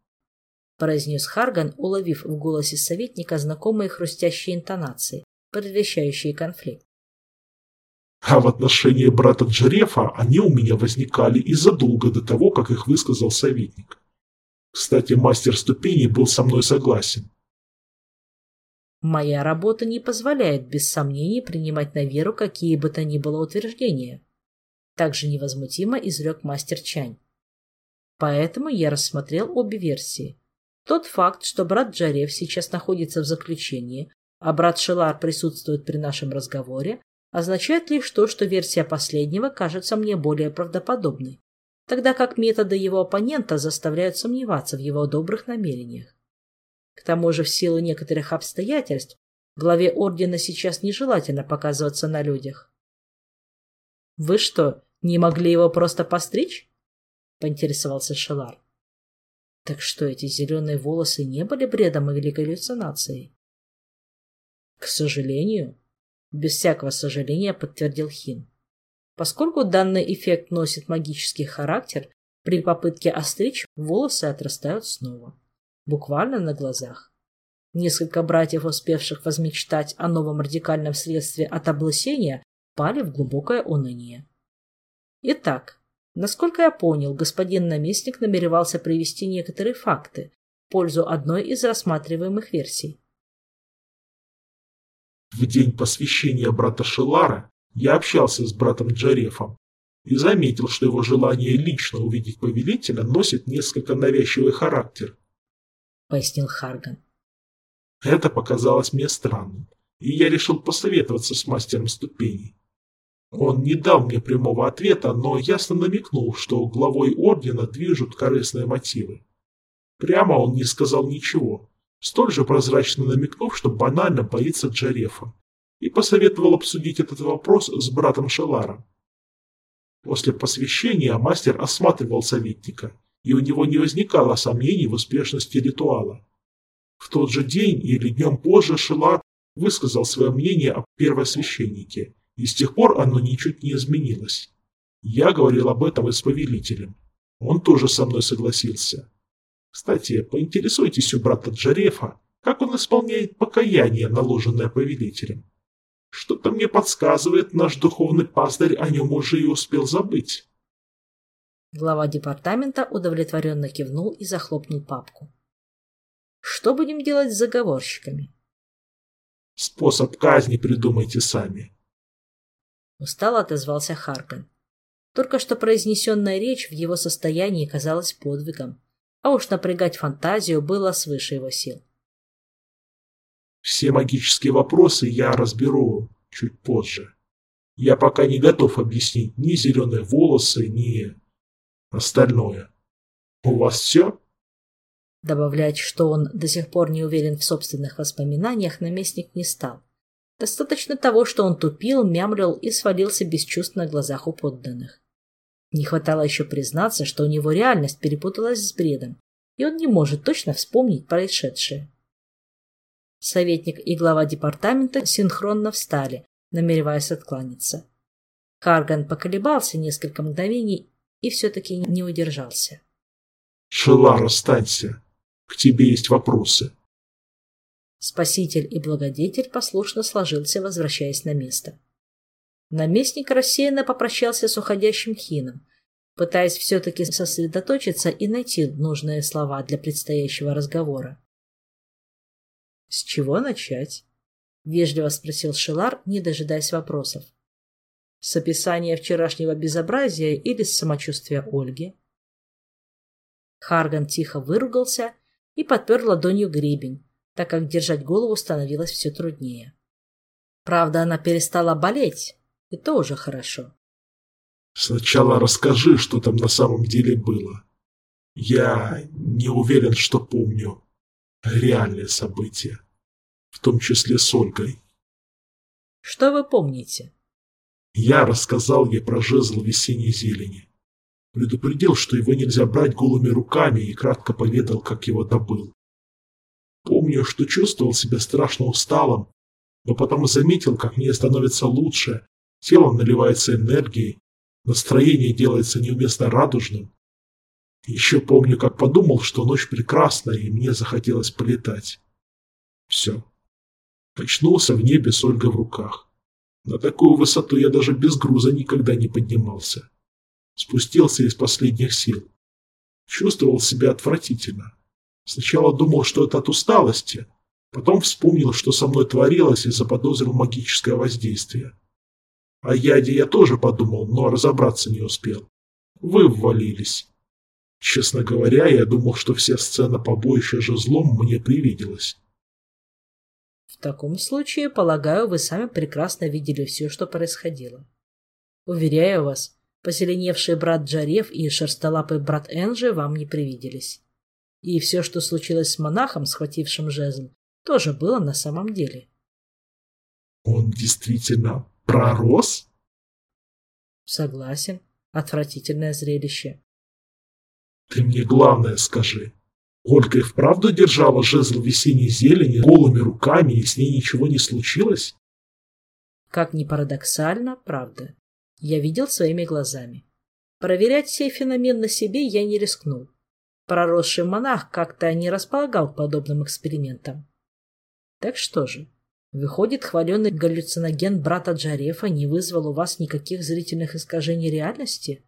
Произнес Харган, уловив в голосе советника знакомые хрустящие интонации, предвещающие конфликт. А в отношении брата Джерефа они у меня возникали и задолго до того, как их высказал советник. Кстати, мастер ступеней был со мной согласен. Моя работа не позволяет без сомнений принимать на веру какие бы то ни было утверждения. Также невозмутимо изрек мастер Чань. Поэтому я рассмотрел обе версии. Тот факт, что брат Джарев сейчас находится в заключении, а брат Шелар присутствует при нашем разговоре, означает лишь то, что версия последнего кажется мне более правдоподобной, тогда как методы его оппонента заставляют сомневаться в его добрых намерениях. К тому же в силу некоторых обстоятельств главе ордена сейчас нежелательно показываться на людях. «Вы что, не могли его просто постричь?» — поинтересовался Шелар. «Так что, эти зеленые волосы не были бредом или галлюцинацией?» «К сожалению», — без всякого сожаления подтвердил Хин. «Поскольку данный эффект носит магический характер, при попытке остричь волосы отрастают снова» буквально на глазах. Несколько братьев, успевших возмечтать о новом радикальном средстве от облысения, пали в глубокое уныние. Итак, насколько я понял, господин наместник намеревался привести некоторые факты в пользу одной из рассматриваемых версий. В день посвящения брата Шелара я общался с братом Джарефом и заметил, что его желание лично увидеть повелителя носит несколько навязчивый характер. — пояснил Харган. Это показалось мне странным, и я решил посоветоваться с мастером ступеней. Он не дал мне прямого ответа, но ясно намекнул, что главой ордена движут корыстные мотивы. Прямо он не сказал ничего, столь же прозрачно намекнув, что банально боится Джарефа, и посоветовал обсудить этот вопрос с братом Шеларом. После посвящения мастер осматривал советника и у него не возникало сомнений в успешности ритуала. В тот же день или днем позже Шелар высказал свое мнение о первосвященнике, и с тех пор оно ничуть не изменилось. Я говорил об этом и с повелителем. Он тоже со мной согласился. Кстати, поинтересуйтесь у брата Джарефа, как он исполняет покаяние, наложенное повелителем. Что-то мне подсказывает, наш духовный пастырь о нем уже и успел забыть. Глава департамента удовлетворенно кивнул и захлопнул папку. Что будем делать с заговорщиками? Способ казни придумайте сами. Устало отозвался Харган. Только что произнесенная речь в его состоянии казалась подвигом, а уж напрягать фантазию было свыше его сил. Все магические вопросы я разберу чуть позже. Я пока не готов объяснить ни зеленые волосы, ни остальное. У вас все? Добавлять, что он до сих пор не уверен в собственных воспоминаниях, наместник не стал. Достаточно того, что он тупил, мямлил и свалился без чувств на глазах у подданных. Не хватало еще признаться, что у него реальность перепуталась с бредом, и он не может точно вспомнить происшедшее. Советник и глава департамента синхронно встали, намереваясь откланяться. Карган поколебался несколько мгновений и все-таки не удержался. «Шелар, останься. К тебе есть вопросы». Спаситель и благодетель послушно сложился, возвращаясь на место. Наместник рассеянно попрощался с уходящим Хином, пытаясь все-таки сосредоточиться и найти нужные слова для предстоящего разговора. «С чего начать?» — вежливо спросил Шилар, не дожидаясь вопросов. «С описания вчерашнего безобразия или с самочувствия Ольги?» Харган тихо выругался и подпер ладонью гребень, так как держать голову становилось все труднее. Правда, она перестала болеть, и то уже хорошо. Сначала расскажи, что там на самом деле было. Я не уверен, что помню реальные события, в том числе с Ольгой. Что вы помните? Я рассказал ей про жезл весенней зелени. Предупредил, что его нельзя брать голыми руками и кратко поведал, как его добыл. Помню, что чувствовал себя страшно усталым, но потом заметил, как мне становится лучше, тело наливается энергией, настроение делается неуместно радужным. Еще помню, как подумал, что ночь прекрасная, и мне захотелось полетать. Все. Очнулся в небе с Ольгой в руках. На такую высоту я даже без груза никогда не поднимался. Спустился из последних сил. Чувствовал себя отвратительно. Сначала думал, что это от усталости, потом вспомнил, что со мной творилось и заподозрил магическое воздействие. О яде я тоже подумал, но разобраться не успел. Вы ввалились. Честно говоря, я думал, что вся сцена побоища же злом мне привиделась. В таком случае, полагаю, вы сами прекрасно видели все, что происходило. Уверяю вас, позеленевший брат Джарев и шерстолапый брат Энжи вам не привиделись. И все, что случилось с монахом, схватившим жезл, тоже было на самом деле. Он действительно пророс? Согласен. Отвратительное зрелище. Ты мне главное скажи. Ольга и вправду держала жезл весенней зелени голыми руками, и с ней ничего не случилось? Как ни парадоксально, правда. Я видел своими глазами. Проверять сей феномен на себе я не рискнул. Проросший монах как-то не располагал к подобным экспериментам. Так что же, Выходит, хваленый галлюциноген брата Джарефа не вызвал у вас никаких зрительных искажений реальности?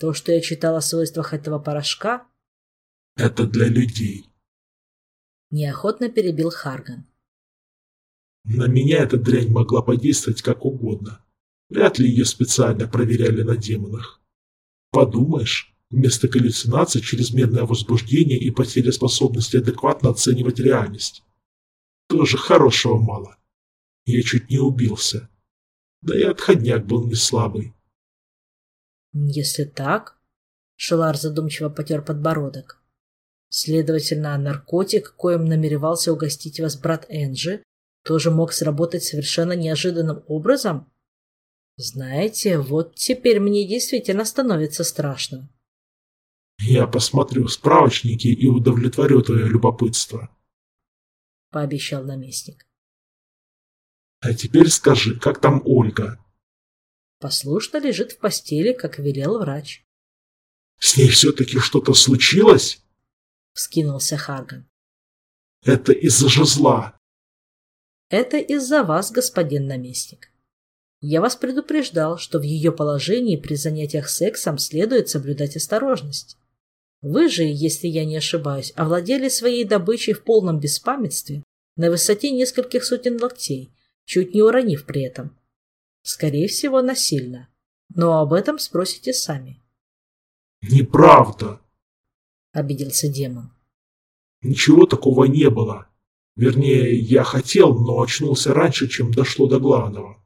То, что я читал о свойствах этого порошка... Это для людей. Неохотно перебил Харган. На меня эта дрянь могла подействовать как угодно. Вряд ли ее специально проверяли на демонах. Подумаешь, вместо галлюцинаций чрезмерное возбуждение и потеря способности адекватно оценивать реальность. Тоже хорошего мало. Я чуть не убился. Да и отходняк был не слабый. Если так, Шелар задумчиво потер подбородок. Следовательно, наркотик, коим намеревался угостить вас брат Энджи, тоже мог сработать совершенно неожиданным образом? Знаете, вот теперь мне действительно становится страшно. Я посмотрю справочники и удовлетворю твое любопытство. — пообещал наместник. «А теперь скажи, как там Ольга?» Послушно лежит в постели, как велел врач. «С ней все-таки что-то случилось?» — вскинулся Харган. «Это из-за жезла». «Это из-за вас, господин наместник. Я вас предупреждал, что в ее положении при занятиях сексом следует соблюдать осторожность. Вы же, если я не ошибаюсь, овладели своей добычей в полном беспамятстве на высоте нескольких сотен локтей, чуть не уронив при этом. Скорее всего, насильно. Но об этом спросите сами. «Неправда!» — обиделся демон. «Ничего такого не было. Вернее, я хотел, но очнулся раньше, чем дошло до главного».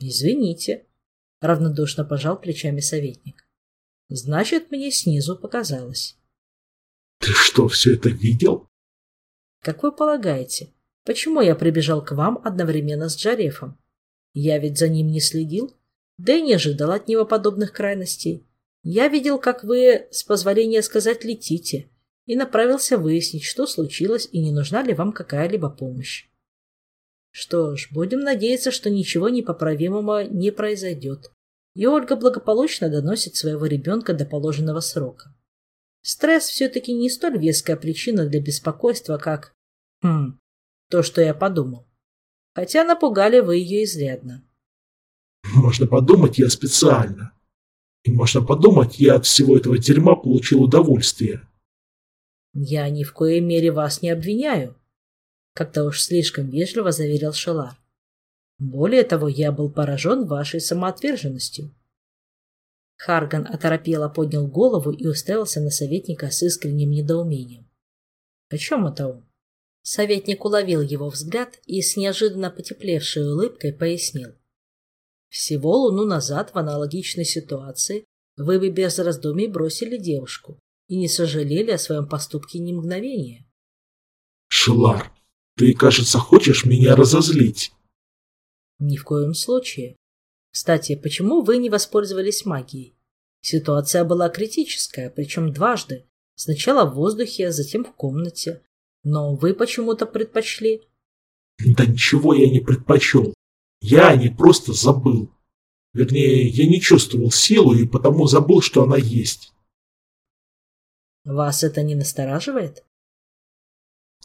«Извините», — равнодушно пожал плечами советник. Значит, мне снизу показалось. Ты что, все это видел? Как вы полагаете, почему я прибежал к вам одновременно с Джарефом? Я ведь за ним не следил. Да и не ожидал от него подобных крайностей. Я видел, как вы, с позволения сказать, летите, и направился выяснить, что случилось и не нужна ли вам какая-либо помощь. Что ж, будем надеяться, что ничего непоправимого не произойдет, и Ольга благополучно доносит своего ребенка до положенного срока. Стресс все-таки не столь веская причина для беспокойства, как... Хм, то, что я подумал. Хотя напугали вы ее изрядно. Можно подумать, я специально. И можно подумать, я от всего этого дерьма получил удовольствие. Я ни в коей мере вас не обвиняю. Как-то уж слишком вежливо заверил Шелар. Более того, я был поражен вашей самоотверженностью. Харган оторопело поднял голову и уставился на советника с искренним недоумением. О чем это он? Советник уловил его взгляд и с неожиданно потеплевшей улыбкой пояснил. Всего луну назад в аналогичной ситуации вы бы без раздумий бросили девушку и не сожалели о своем поступке ни мгновения. Шелар, ты, кажется, хочешь меня разозлить. Ни в коем случае. Кстати, почему вы не воспользовались магией? Ситуация была критическая, причем дважды. Сначала в воздухе, затем в комнате. Но вы почему-то предпочли... Да ничего я не предпочел. Я не просто забыл. Вернее, я не чувствовал силу и потому забыл, что она есть. Вас это не настораживает?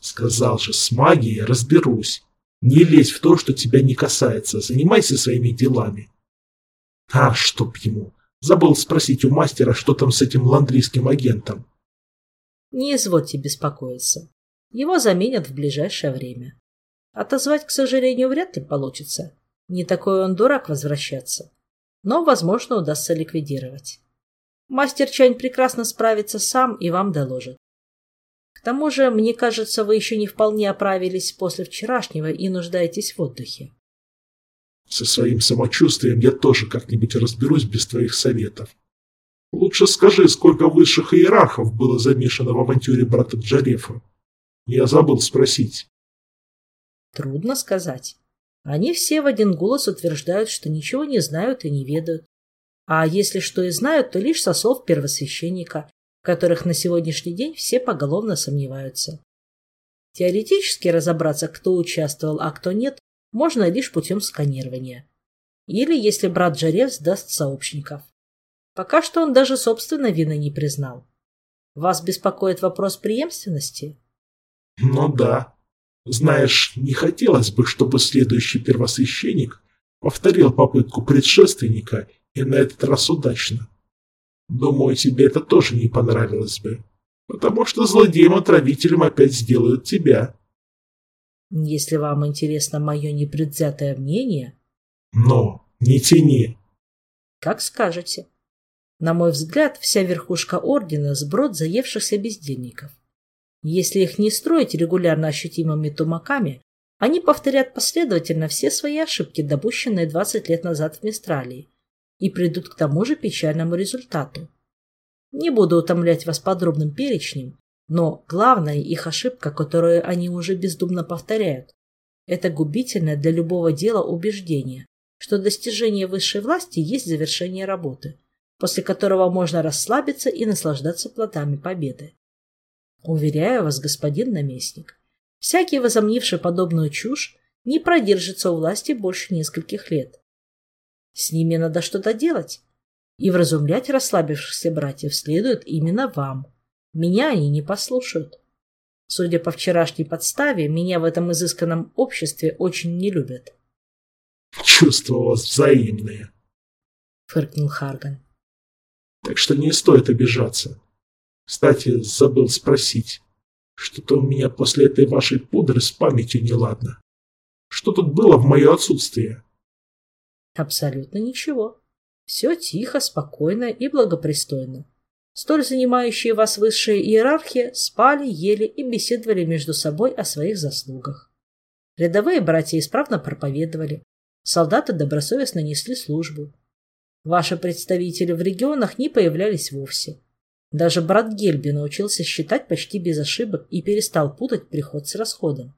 Сказал же, с магией разберусь. Не лезь в то, что тебя не касается. Занимайся своими делами. А, чтоб ему. Забыл спросить у мастера, что там с этим ландрийским агентом. Не извольте беспокоиться. Его заменят в ближайшее время. Отозвать, к сожалению, вряд ли получится. Не такой он дурак возвращаться. Но, возможно, удастся ликвидировать. Мастер Чань прекрасно справится сам и вам доложит. К тому же, мне кажется, вы еще не вполне оправились после вчерашнего и нуждаетесь в отдыхе. Со своим самочувствием я тоже как-нибудь разберусь без твоих советов. Лучше скажи, сколько высших иерархов было замешано в авантюре брата Джарефа. Я забыл спросить. Трудно сказать. Они все в один голос утверждают, что ничего не знают и не ведают. А если что и знают, то лишь со слов первосвященника, в которых на сегодняшний день все поголовно сомневаются. Теоретически разобраться, кто участвовал, а кто нет, можно лишь путем сканирования. Или если брат Джарев сдаст сообщников. Пока что он даже собственной вины не признал. Вас беспокоит вопрос преемственности? Ну да. Знаешь, не хотелось бы, чтобы следующий первосвященник повторил попытку предшественника и на этот раз удачно. Думаю, тебе это тоже не понравилось бы, потому что злодеем-отравителем опять сделают тебя. Если вам интересно мое непредвзятое мнение... Но не тяни. Как скажете. На мой взгляд, вся верхушка ордена – сброд заевшихся бездельников. Если их не строить регулярно ощутимыми тумаками, они повторят последовательно все свои ошибки, допущенные 20 лет назад в Мистралии, и придут к тому же печальному результату. Не буду утомлять вас подробным перечнем, но главная их ошибка, которую они уже бездумно повторяют, это губительное для любого дела убеждение, что достижение высшей власти есть завершение работы, после которого можно расслабиться и наслаждаться плодами победы. Уверяю вас, господин наместник, всякий, возомнивший подобную чушь, не продержится у власти больше нескольких лет. С ними надо что-то делать, и вразумлять расслабившихся братьев следует именно вам. Меня они не послушают. Судя по вчерашней подставе, меня в этом изысканном обществе очень не любят. Чувства у вас взаимные, фыркнул Харган. Так что не стоит обижаться. Кстати, забыл спросить. Что-то у меня после этой вашей пудры с памятью неладно. Что тут было в мое отсутствие? Абсолютно ничего. Все тихо, спокойно и благопристойно. Столь занимающие вас высшие иерархии спали, ели и беседовали между собой о своих заслугах. Рядовые братья исправно проповедовали. Солдаты добросовестно несли службу. Ваши представители в регионах не появлялись вовсе. Даже брат Гельби научился считать почти без ошибок и перестал путать приход с расходом.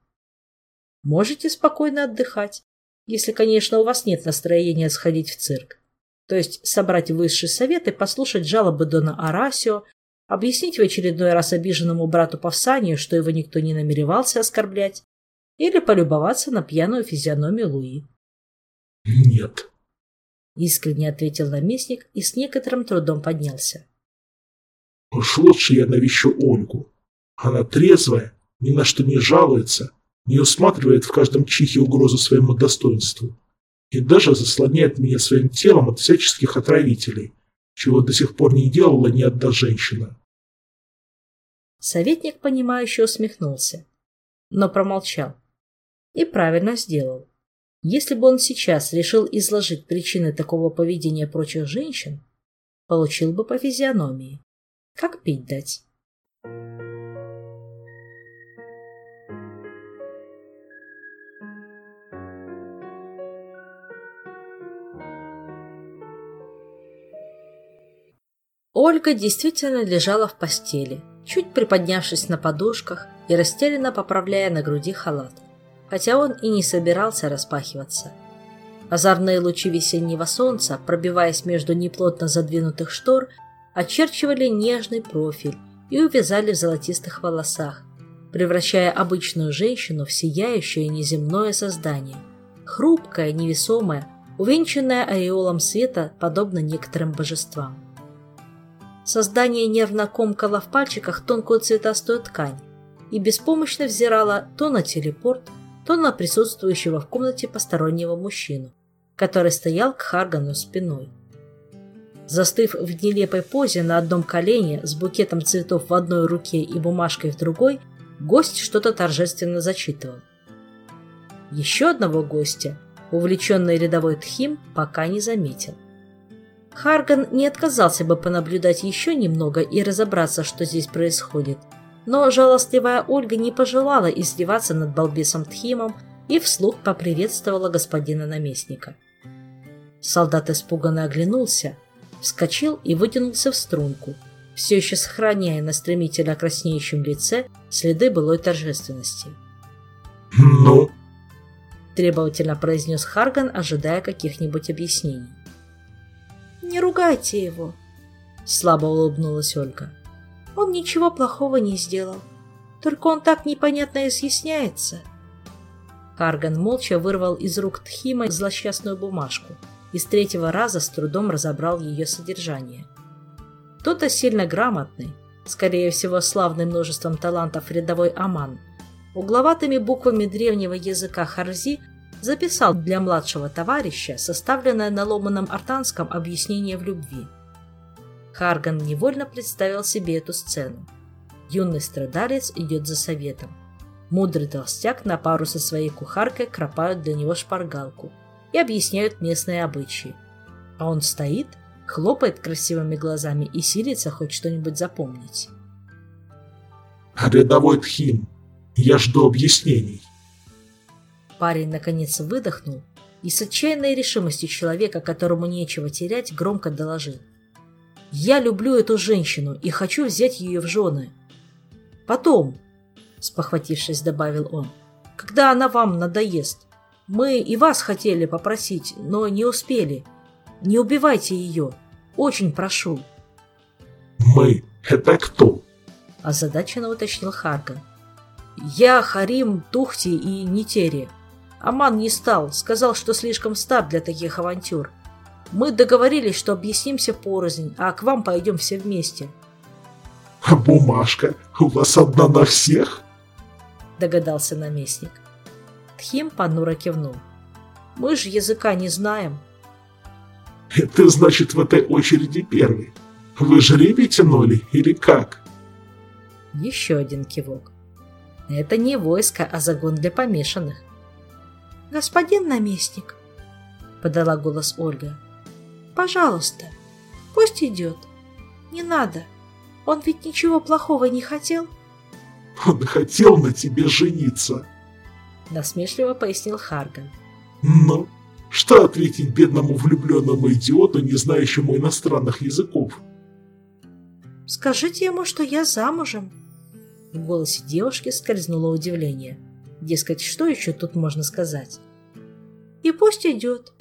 Можете спокойно отдыхать, если, конечно, у вас нет настроения сходить в цирк. То есть собрать высший совет и послушать жалобы Дона Арасио, объяснить в очередной раз обиженному брату Павсанию, что его никто не намеревался оскорблять, или полюбоваться на пьяную физиономию Луи. «Нет», — искренне ответил наместник и с некоторым трудом поднялся. «Уж лучше я навещу Ольгу. Она трезвая, ни на что не жалуется, не усматривает в каждом чихе угрозу своему достоинству и даже заслоняет меня своим телом от всяческих отравителей, чего до сих пор не делала ни одна женщина. Советник, понимающе усмехнулся, но промолчал. И правильно сделал. Если бы он сейчас решил изложить причины такого поведения прочих женщин, получил бы по физиономии. Как пить дать? Ольга действительно лежала в постели, чуть приподнявшись на подушках и растерянно поправляя на груди халат, хотя он и не собирался распахиваться. Озорные лучи весеннего солнца, пробиваясь между неплотно задвинутых штор, очерчивали нежный профиль и увязали в золотистых волосах, превращая обычную женщину в сияющее неземное создание, хрупкое, невесомое, увенчанное ореолом света, подобно некоторым божествам. Создание нервно комкало в пальчиках тонкую цветастую ткань и беспомощно взирала то на телепорт, то на присутствующего в комнате постороннего мужчину, который стоял к Харгану спиной. Застыв в нелепой позе на одном колене с букетом цветов в одной руке и бумажкой в другой, гость что-то торжественно зачитывал. Еще одного гостя, увлеченный рядовой Тхим, пока не заметил. Харган не отказался бы понаблюдать еще немного и разобраться, что здесь происходит. Но жалостливая Ольга не пожелала издеваться над балбесом Тхимом и вслух поприветствовала господина наместника. Солдат испуганно оглянулся, вскочил и вытянулся в струнку, все еще сохраняя на стремительно краснеющем лице следы былой торжественности. «Ну?» – требовательно произнес Харган, ожидая каких-нибудь объяснений. Не ругайте его, слабо улыбнулась Ольга. Он ничего плохого не сделал. Только он так непонятно изъясняется. Карган молча вырвал из рук Тхима злосчастную бумажку и с третьего раза с трудом разобрал ее содержание. Кто-то сильно грамотный, скорее всего, славным множеством талантов рядовой Аман, угловатыми буквами древнего языка Харзи записал для младшего товарища составленное на ломаном артанском объяснение в любви. Харган невольно представил себе эту сцену. Юный страдалец идет за советом. Мудрый толстяк на пару со своей кухаркой кропают для него шпаргалку и объясняют местные обычаи. А он стоит, хлопает красивыми глазами и силится хоть что-нибудь запомнить. «Рядовой Тхим, я жду объяснений», Парень наконец выдохнул и с отчаянной решимостью человека, которому нечего терять, громко доложил. «Я люблю эту женщину и хочу взять ее в жены. Потом, — спохватившись, добавил он, — когда она вам надоест. Мы и вас хотели попросить, но не успели. Не убивайте ее. Очень прошу». «Мы — это кто?» — озадаченно уточнил Харган. «Я Харим, Тухти и Нитери», Аман не стал, сказал, что слишком стар для таких авантюр. Мы договорились, что объяснимся порознь, а к вам пойдем все вместе. Бумажка у вас одна на всех? Догадался наместник. Тхим понуро кивнул. Мы же языка не знаем. Это значит в этой очереди первый. Вы жребий тянули или как? Еще один кивок. Это не войско, а загон для помешанных. «Господин наместник», — подала голос Ольга, — «пожалуйста, пусть идет. Не надо. Он ведь ничего плохого не хотел». «Он хотел на тебе жениться», — насмешливо пояснил Харган. «Ну, что ответить бедному влюбленному идиоту, не знающему иностранных языков?» «Скажите ему, что я замужем». В голосе девушки скользнуло удивление. Дескать, что еще тут можно сказать? И пусть идет.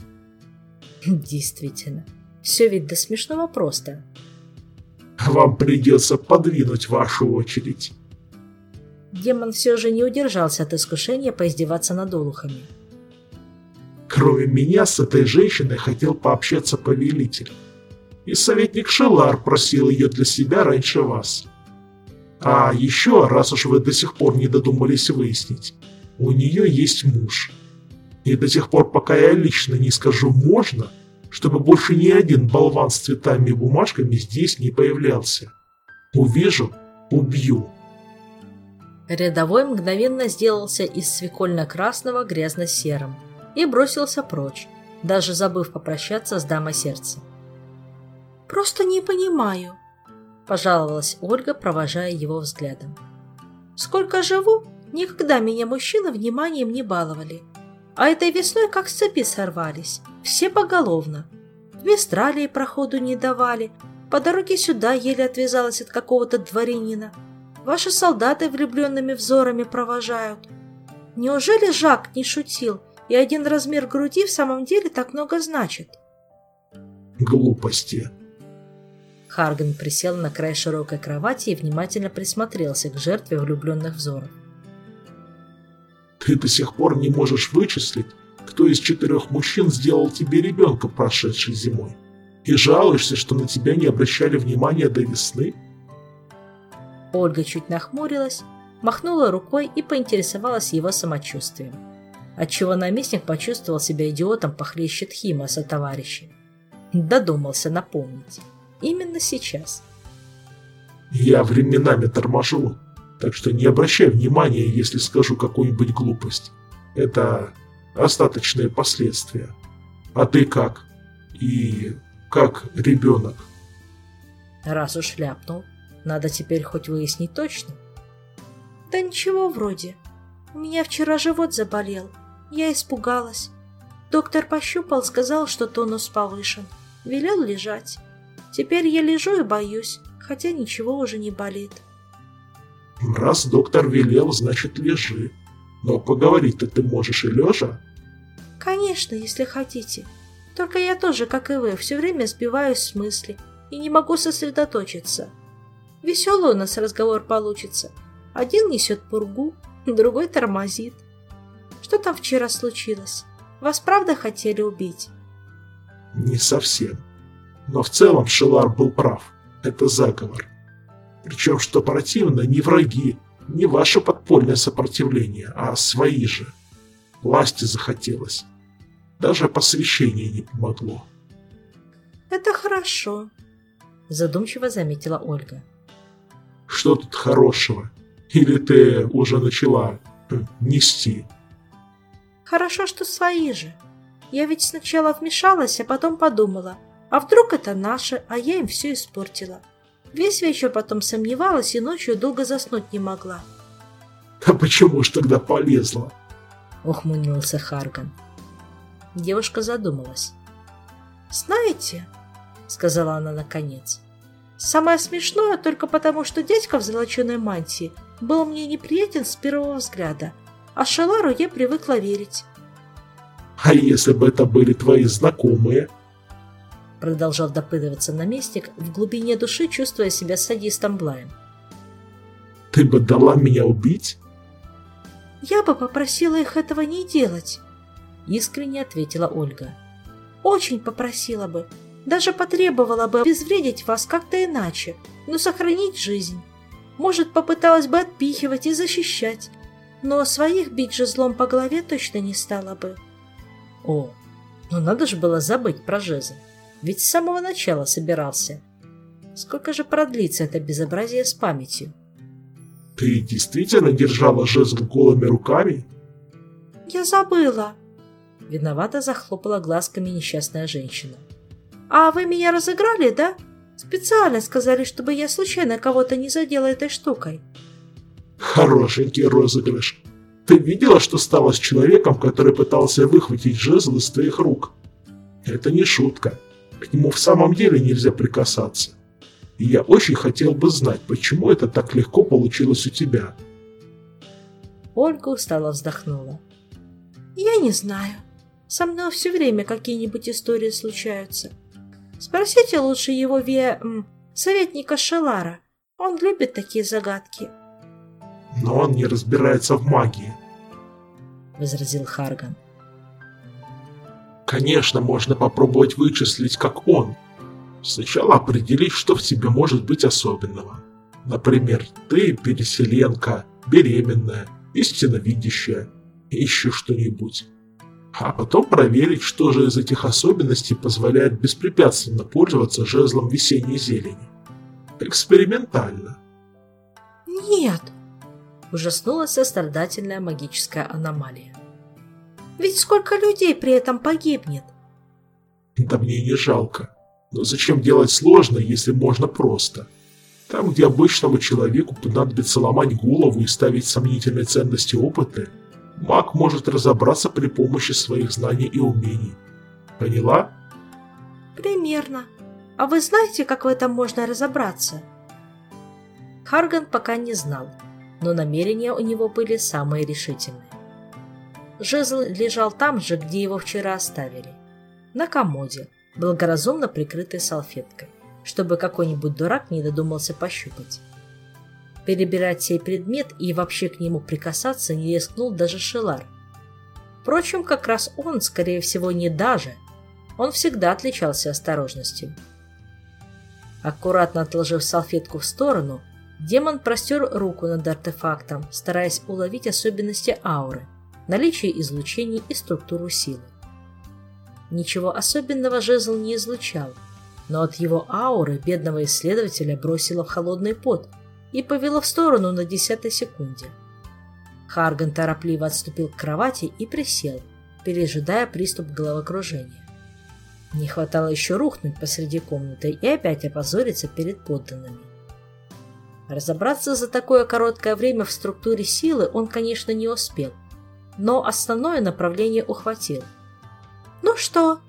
Действительно, Все ведь до смешного просто. Вам придется подвинуть вашу очередь. Демон все же не удержался от искушения поиздеваться над олухами. Кроме меня с этой женщиной хотел пообщаться повелитель. И советник Шелар просил ее для себя раньше вас. А еще, раз уж вы до сих пор не додумались выяснить, у нее есть муж. И до тех пор, пока я лично не скажу «можно», чтобы больше ни один болван с цветами и бумажками здесь не появлялся. Увижу – убью. Рядовой мгновенно сделался из свекольно-красного грязно-серым и бросился прочь, даже забыв попрощаться с дамой сердца. «Просто не понимаю», – пожаловалась Ольга, провожая его взглядом. «Сколько живу, никогда меня мужчины вниманием не баловали. А этой весной как с цепи сорвались, все поголовно. В Мистралии проходу не давали, по дороге сюда еле отвязалась от какого-то дворянина. Ваши солдаты влюбленными взорами провожают. Неужели Жак не шутил, и один размер груди в самом деле так много значит? Глупости. Харген присел на край широкой кровати и внимательно присмотрелся к жертве влюбленных взоров. Ты до сих пор не можешь вычислить, кто из четырех мужчин сделал тебе ребенка прошедшей зимой, и жалуешься, что на тебя не обращали внимания до весны? Ольга чуть нахмурилась, махнула рукой и поинтересовалась его самочувствием, отчего наместник почувствовал себя идиотом похлеще Тхима со товарищем. Додумался напомнить. Именно сейчас. «Я временами торможу, так что не обращай внимания, если скажу какую-нибудь глупость. Это остаточные последствия. А ты как? И как ребенок? Раз уж ляпнул, надо теперь хоть выяснить точно. Да ничего вроде. У меня вчера живот заболел. Я испугалась. Доктор пощупал, сказал, что тонус повышен. Велел лежать. Теперь я лежу и боюсь, хотя ничего уже не болит. Раз доктор велел, значит лежи. Но поговорить-то ты можешь и лежа? Конечно, если хотите. Только я тоже, как и вы, все время сбиваюсь с мысли и не могу сосредоточиться. Веселый у нас разговор получится. Один несет пургу, другой тормозит. Что там вчера случилось? Вас правда хотели убить? Не совсем. Но в целом Шелар был прав. Это заговор. Причем, что противно, не враги, не ваше подпольное сопротивление, а свои же. Власти захотелось. Даже посвящение не помогло. «Это хорошо», – задумчиво заметила Ольга. «Что тут хорошего? Или ты уже начала хм, нести?» «Хорошо, что свои же. Я ведь сначала вмешалась, а потом подумала, а вдруг это наши, а я им все испортила. Весь вечер потом сомневалась и ночью долго заснуть не могла. «А почему ж тогда полезла?» — ухмыльнулся Харган. Девушка задумалась. «Знаете, — сказала она наконец, — самое смешное только потому, что дядька в золоченой мантии был мне неприятен с первого взгляда, а Шелару я привыкла верить». «А если бы это были твои знакомые?» Продолжал допытываться наместник, в глубине души чувствуя себя садистом Блаем. «Ты бы дала меня убить?» «Я бы попросила их этого не делать», — искренне ответила Ольга. «Очень попросила бы. Даже потребовала бы обезвредить вас как-то иначе, но сохранить жизнь. Может, попыталась бы отпихивать и защищать, но своих бить же злом по голове точно не стала бы». «О, ну надо же было забыть про жезл. Ведь с самого начала собирался. Сколько же продлится это безобразие с памятью? Ты действительно держала жезл голыми руками? Я забыла. Виновато захлопала глазками несчастная женщина. А вы меня разыграли, да? Специально сказали, чтобы я случайно кого-то не задела этой штукой. Хорошенький розыгрыш. Ты видела, что стало с человеком, который пытался выхватить жезл из твоих рук? Это не шутка. К нему в самом деле нельзя прикасаться. И я очень хотел бы знать, почему это так легко получилось у тебя. Ольга устало вздохнула. Я не знаю. Со мной все время какие-нибудь истории случаются. Спросите лучше его ве... советника Шелара. Он любит такие загадки. Но он не разбирается в магии, возразил Харган. Конечно, можно попробовать вычислить, как он. Сначала определить, что в тебе может быть особенного. Например, ты переселенка, беременная, истинно видящая, еще что-нибудь. А потом проверить, что же из этих особенностей позволяет беспрепятственно пользоваться жезлом весенней зелени. Экспериментально. Нет, ужаснулась сострадательная магическая аномалия. Ведь сколько людей при этом погибнет? Да мне не жалко. Но зачем делать сложно, если можно просто? Там, где обычному человеку понадобится ломать голову и ставить сомнительной ценности опыты, маг может разобраться при помощи своих знаний и умений. Поняла? Примерно. А вы знаете, как в этом можно разобраться? Харган пока не знал, но намерения у него были самые решительные. Жезл лежал там же, где его вчера оставили. На комоде, благоразумно прикрытой салфеткой, чтобы какой-нибудь дурак не додумался пощупать. Перебирать сей предмет и вообще к нему прикасаться не рискнул даже Шелар. Впрочем, как раз он, скорее всего, не даже. Он всегда отличался осторожностью. Аккуратно отложив салфетку в сторону, демон простер руку над артефактом, стараясь уловить особенности ауры, наличие излучений и структуру силы. Ничего особенного жезл не излучал, но от его ауры бедного исследователя бросило в холодный пот и повело в сторону на десятой секунде. Харган торопливо отступил к кровати и присел, пережидая приступ головокружения. Не хватало еще рухнуть посреди комнаты и опять опозориться перед подданными. Разобраться за такое короткое время в структуре силы он, конечно, не успел, но основное направление ухватил. «Ну что?»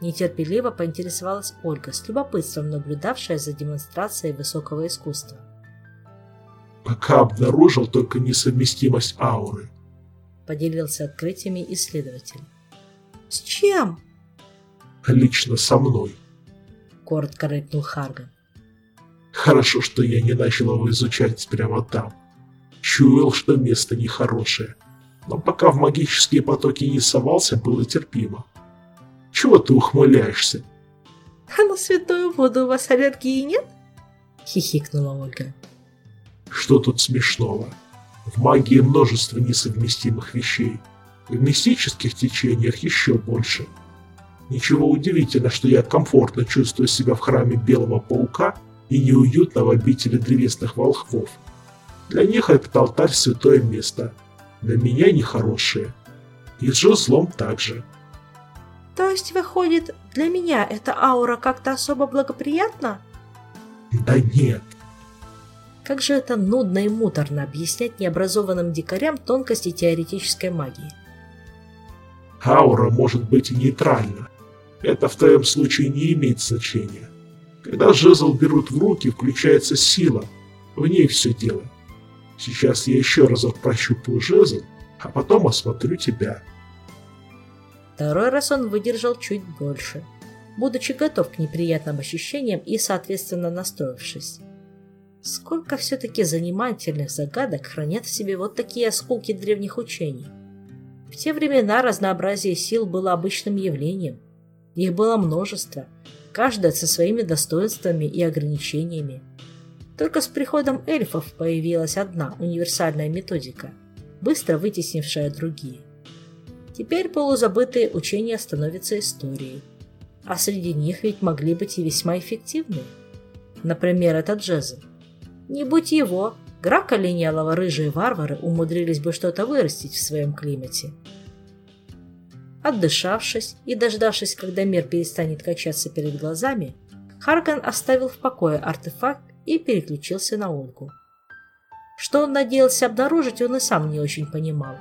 Нетерпеливо поинтересовалась Ольга, с любопытством наблюдавшая за демонстрацией высокого искусства. «Пока обнаружил только несовместимость ауры», — поделился открытиями исследователь. «С чем?» «Лично со мной», — коротко рыкнул Харган. «Хорошо, что я не начал его изучать прямо там. Чуял, что место нехорошее но пока в магические потоки не совался, было терпимо. Чего ты ухмыляешься? А на святую воду у вас аллергии нет? Хихикнула Ольга. Что тут смешного? В магии множество несовместимых вещей. В мистических течениях еще больше. Ничего удивительно, что я комфортно чувствую себя в храме Белого Паука и неуютно в обители древесных волхвов. Для них этот алтарь святое место – для меня нехорошие. И с жезлом также. То есть, выходит, для меня эта аура как-то особо благоприятна? Да нет. Как же это нудно и муторно объяснять необразованным дикарям тонкости теоретической магии. Аура может быть и нейтральна. Это в твоем случае не имеет значения. Когда жезл берут в руки, включается сила. В ней все дело. Сейчас я еще разок прощупаю жезл, а потом осмотрю тебя. Второй раз он выдержал чуть больше, будучи готов к неприятным ощущениям и, соответственно, настроившись. Сколько все-таки занимательных загадок хранят в себе вот такие осколки древних учений. В те времена разнообразие сил было обычным явлением. Их было множество, каждая со своими достоинствами и ограничениями. Только с приходом эльфов появилась одна универсальная методика, быстро вытеснившая другие. Теперь полузабытые учения становятся историей, а среди них ведь могли быть и весьма эффективные. Например, этот джезл. Не будь его, Грака линялого рыжие варвары умудрились бы что-то вырастить в своем климате. Отдышавшись и дождавшись, когда мир перестанет качаться перед глазами, Харган оставил в покое артефакт и переключился на Ольгу. Что он надеялся обнаружить, он и сам не очень понимал.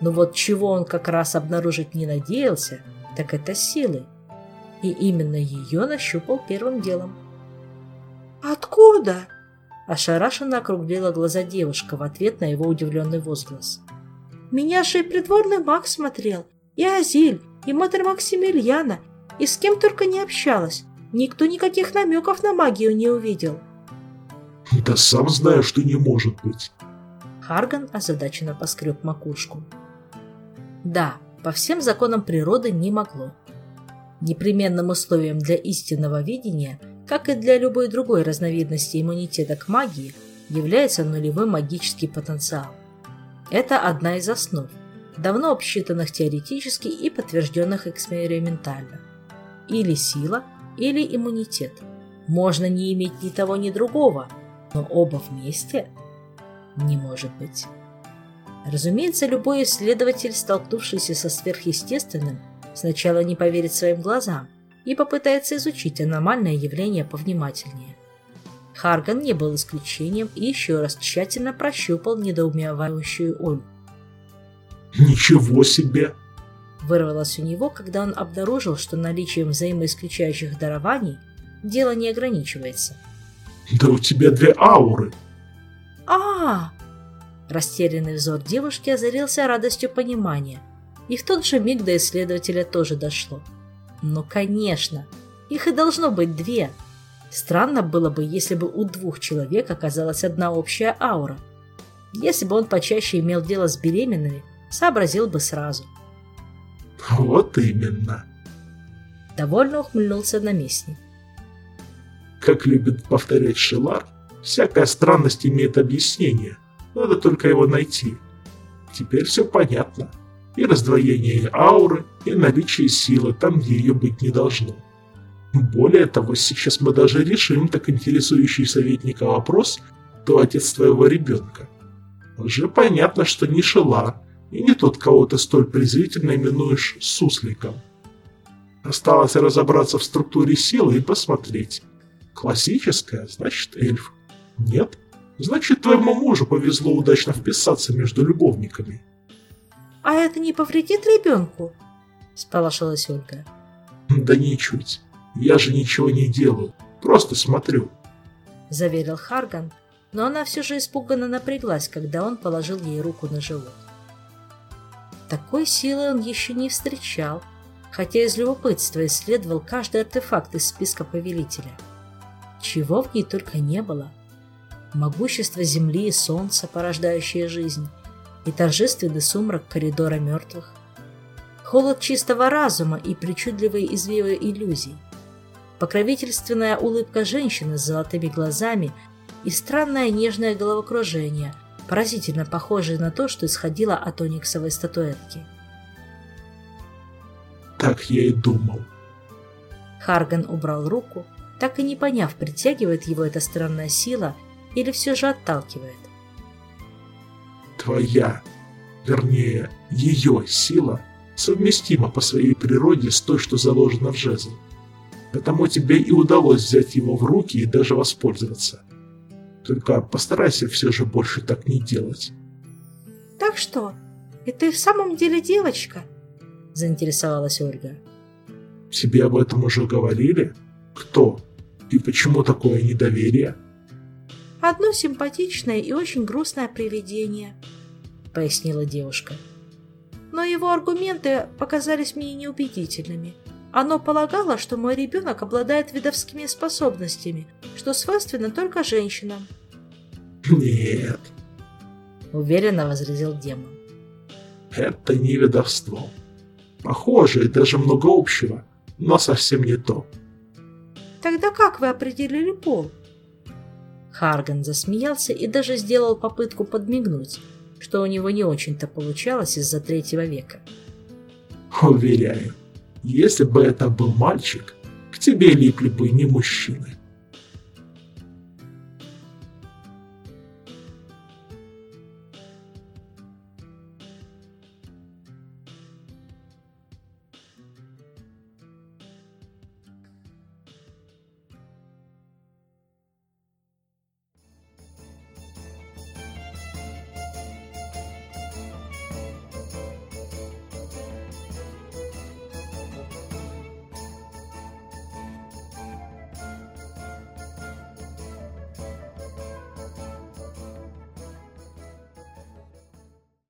Но вот чего он как раз обнаружить не надеялся, так это силы. И именно ее нащупал первым делом. «Откуда?» Ошарашенно округлила глаза девушка в ответ на его удивленный возглас. «Меня же и придворный маг смотрел, и Азиль, и мэтр Максимилиана, и с кем только не общалась. Никто никаких намеков на магию не увидел. Да сам знаю, что не может быть. Харган озадаченно поскреб макушку. Да, по всем законам природы не могло. Непременным условием для истинного видения, как и для любой другой разновидности иммунитета к магии, является нулевой магический потенциал. Это одна из основ, давно обсчитанных теоретически и подтвержденных экспериментально. Или сила, или иммунитет. Можно не иметь ни того, ни другого, но оба вместе не может быть. Разумеется, любой исследователь, столкнувшийся со сверхъестественным, сначала не поверит своим глазам и попытается изучить аномальное явление повнимательнее. Харган не был исключением и еще раз тщательно прощупал недоумевающую Ольгу. «Ничего себе!» Вырвалось у него, когда он обнаружил, что наличием взаимоисключающих дарований дело не ограничивается. «Да у тебя две ауры!» а, -а, -а Растерянный взор девушки озарился радостью понимания. И в тот же миг до исследователя тоже дошло. Ну, конечно, их и должно быть две. Странно было бы, если бы у двух человек оказалась одна общая аура. Если бы он почаще имел дело с беременными, сообразил бы сразу. Вот именно. Довольно ухмыльнулся наместник. Как любит повторять Шелар, всякая странность имеет объяснение. Надо только его найти. Теперь все понятно. И раздвоение ауры, и наличие силы там, где ее быть не должно. Более того, сейчас мы даже решим так интересующий советника вопрос, кто отец твоего ребенка. Уже понятно, что не Шелар, и не тот, кого ты столь презрительно именуешь сусликом. Осталось разобраться в структуре силы и посмотреть. Классическая, значит эльф. Нет? Значит, твоему мужу повезло удачно вписаться между любовниками. А это не повредит ребенку? Сполошилась Ольга. Да ничуть. Я же ничего не делаю. Просто смотрю. Заверил Харган, но она все же испуганно напряглась, когда он положил ей руку на живот. Такой силы он еще не встречал, хотя из любопытства исследовал каждый артефакт из списка повелителя. Чего в ней только не было. Могущество земли и солнца, порождающее жизнь, и торжественный сумрак коридора мертвых. Холод чистого разума и причудливые извивы иллюзий. Покровительственная улыбка женщины с золотыми глазами и странное нежное головокружение – поразительно похожее на то, что исходило от ониксовой статуэтки. Так я и думал. Харган убрал руку, так и не поняв, притягивает его эта странная сила или все же отталкивает. Твоя, вернее, ее сила совместима по своей природе с той, что заложена в жезл. Потому тебе и удалось взять его в руки и даже воспользоваться. Только постарайся все же больше так не делать. Так что, и ты в самом деле девочка? Заинтересовалась Ольга. Тебе об этом уже говорили? Кто? И почему такое недоверие? Одно симпатичное и очень грустное привидение, пояснила девушка. Но его аргументы показались мне неубедительными. Оно полагало, что мой ребенок обладает видовскими способностями, что свойственно только женщинам. «Нет», — уверенно возразил демон. «Это не ведовство. Похоже и даже много общего, но совсем не то». «Тогда как вы определили пол?» Харган засмеялся и даже сделал попытку подмигнуть, что у него не очень-то получалось из-за третьего века. «Уверяю, если бы это был мальчик, к тебе липли бы не мужчины».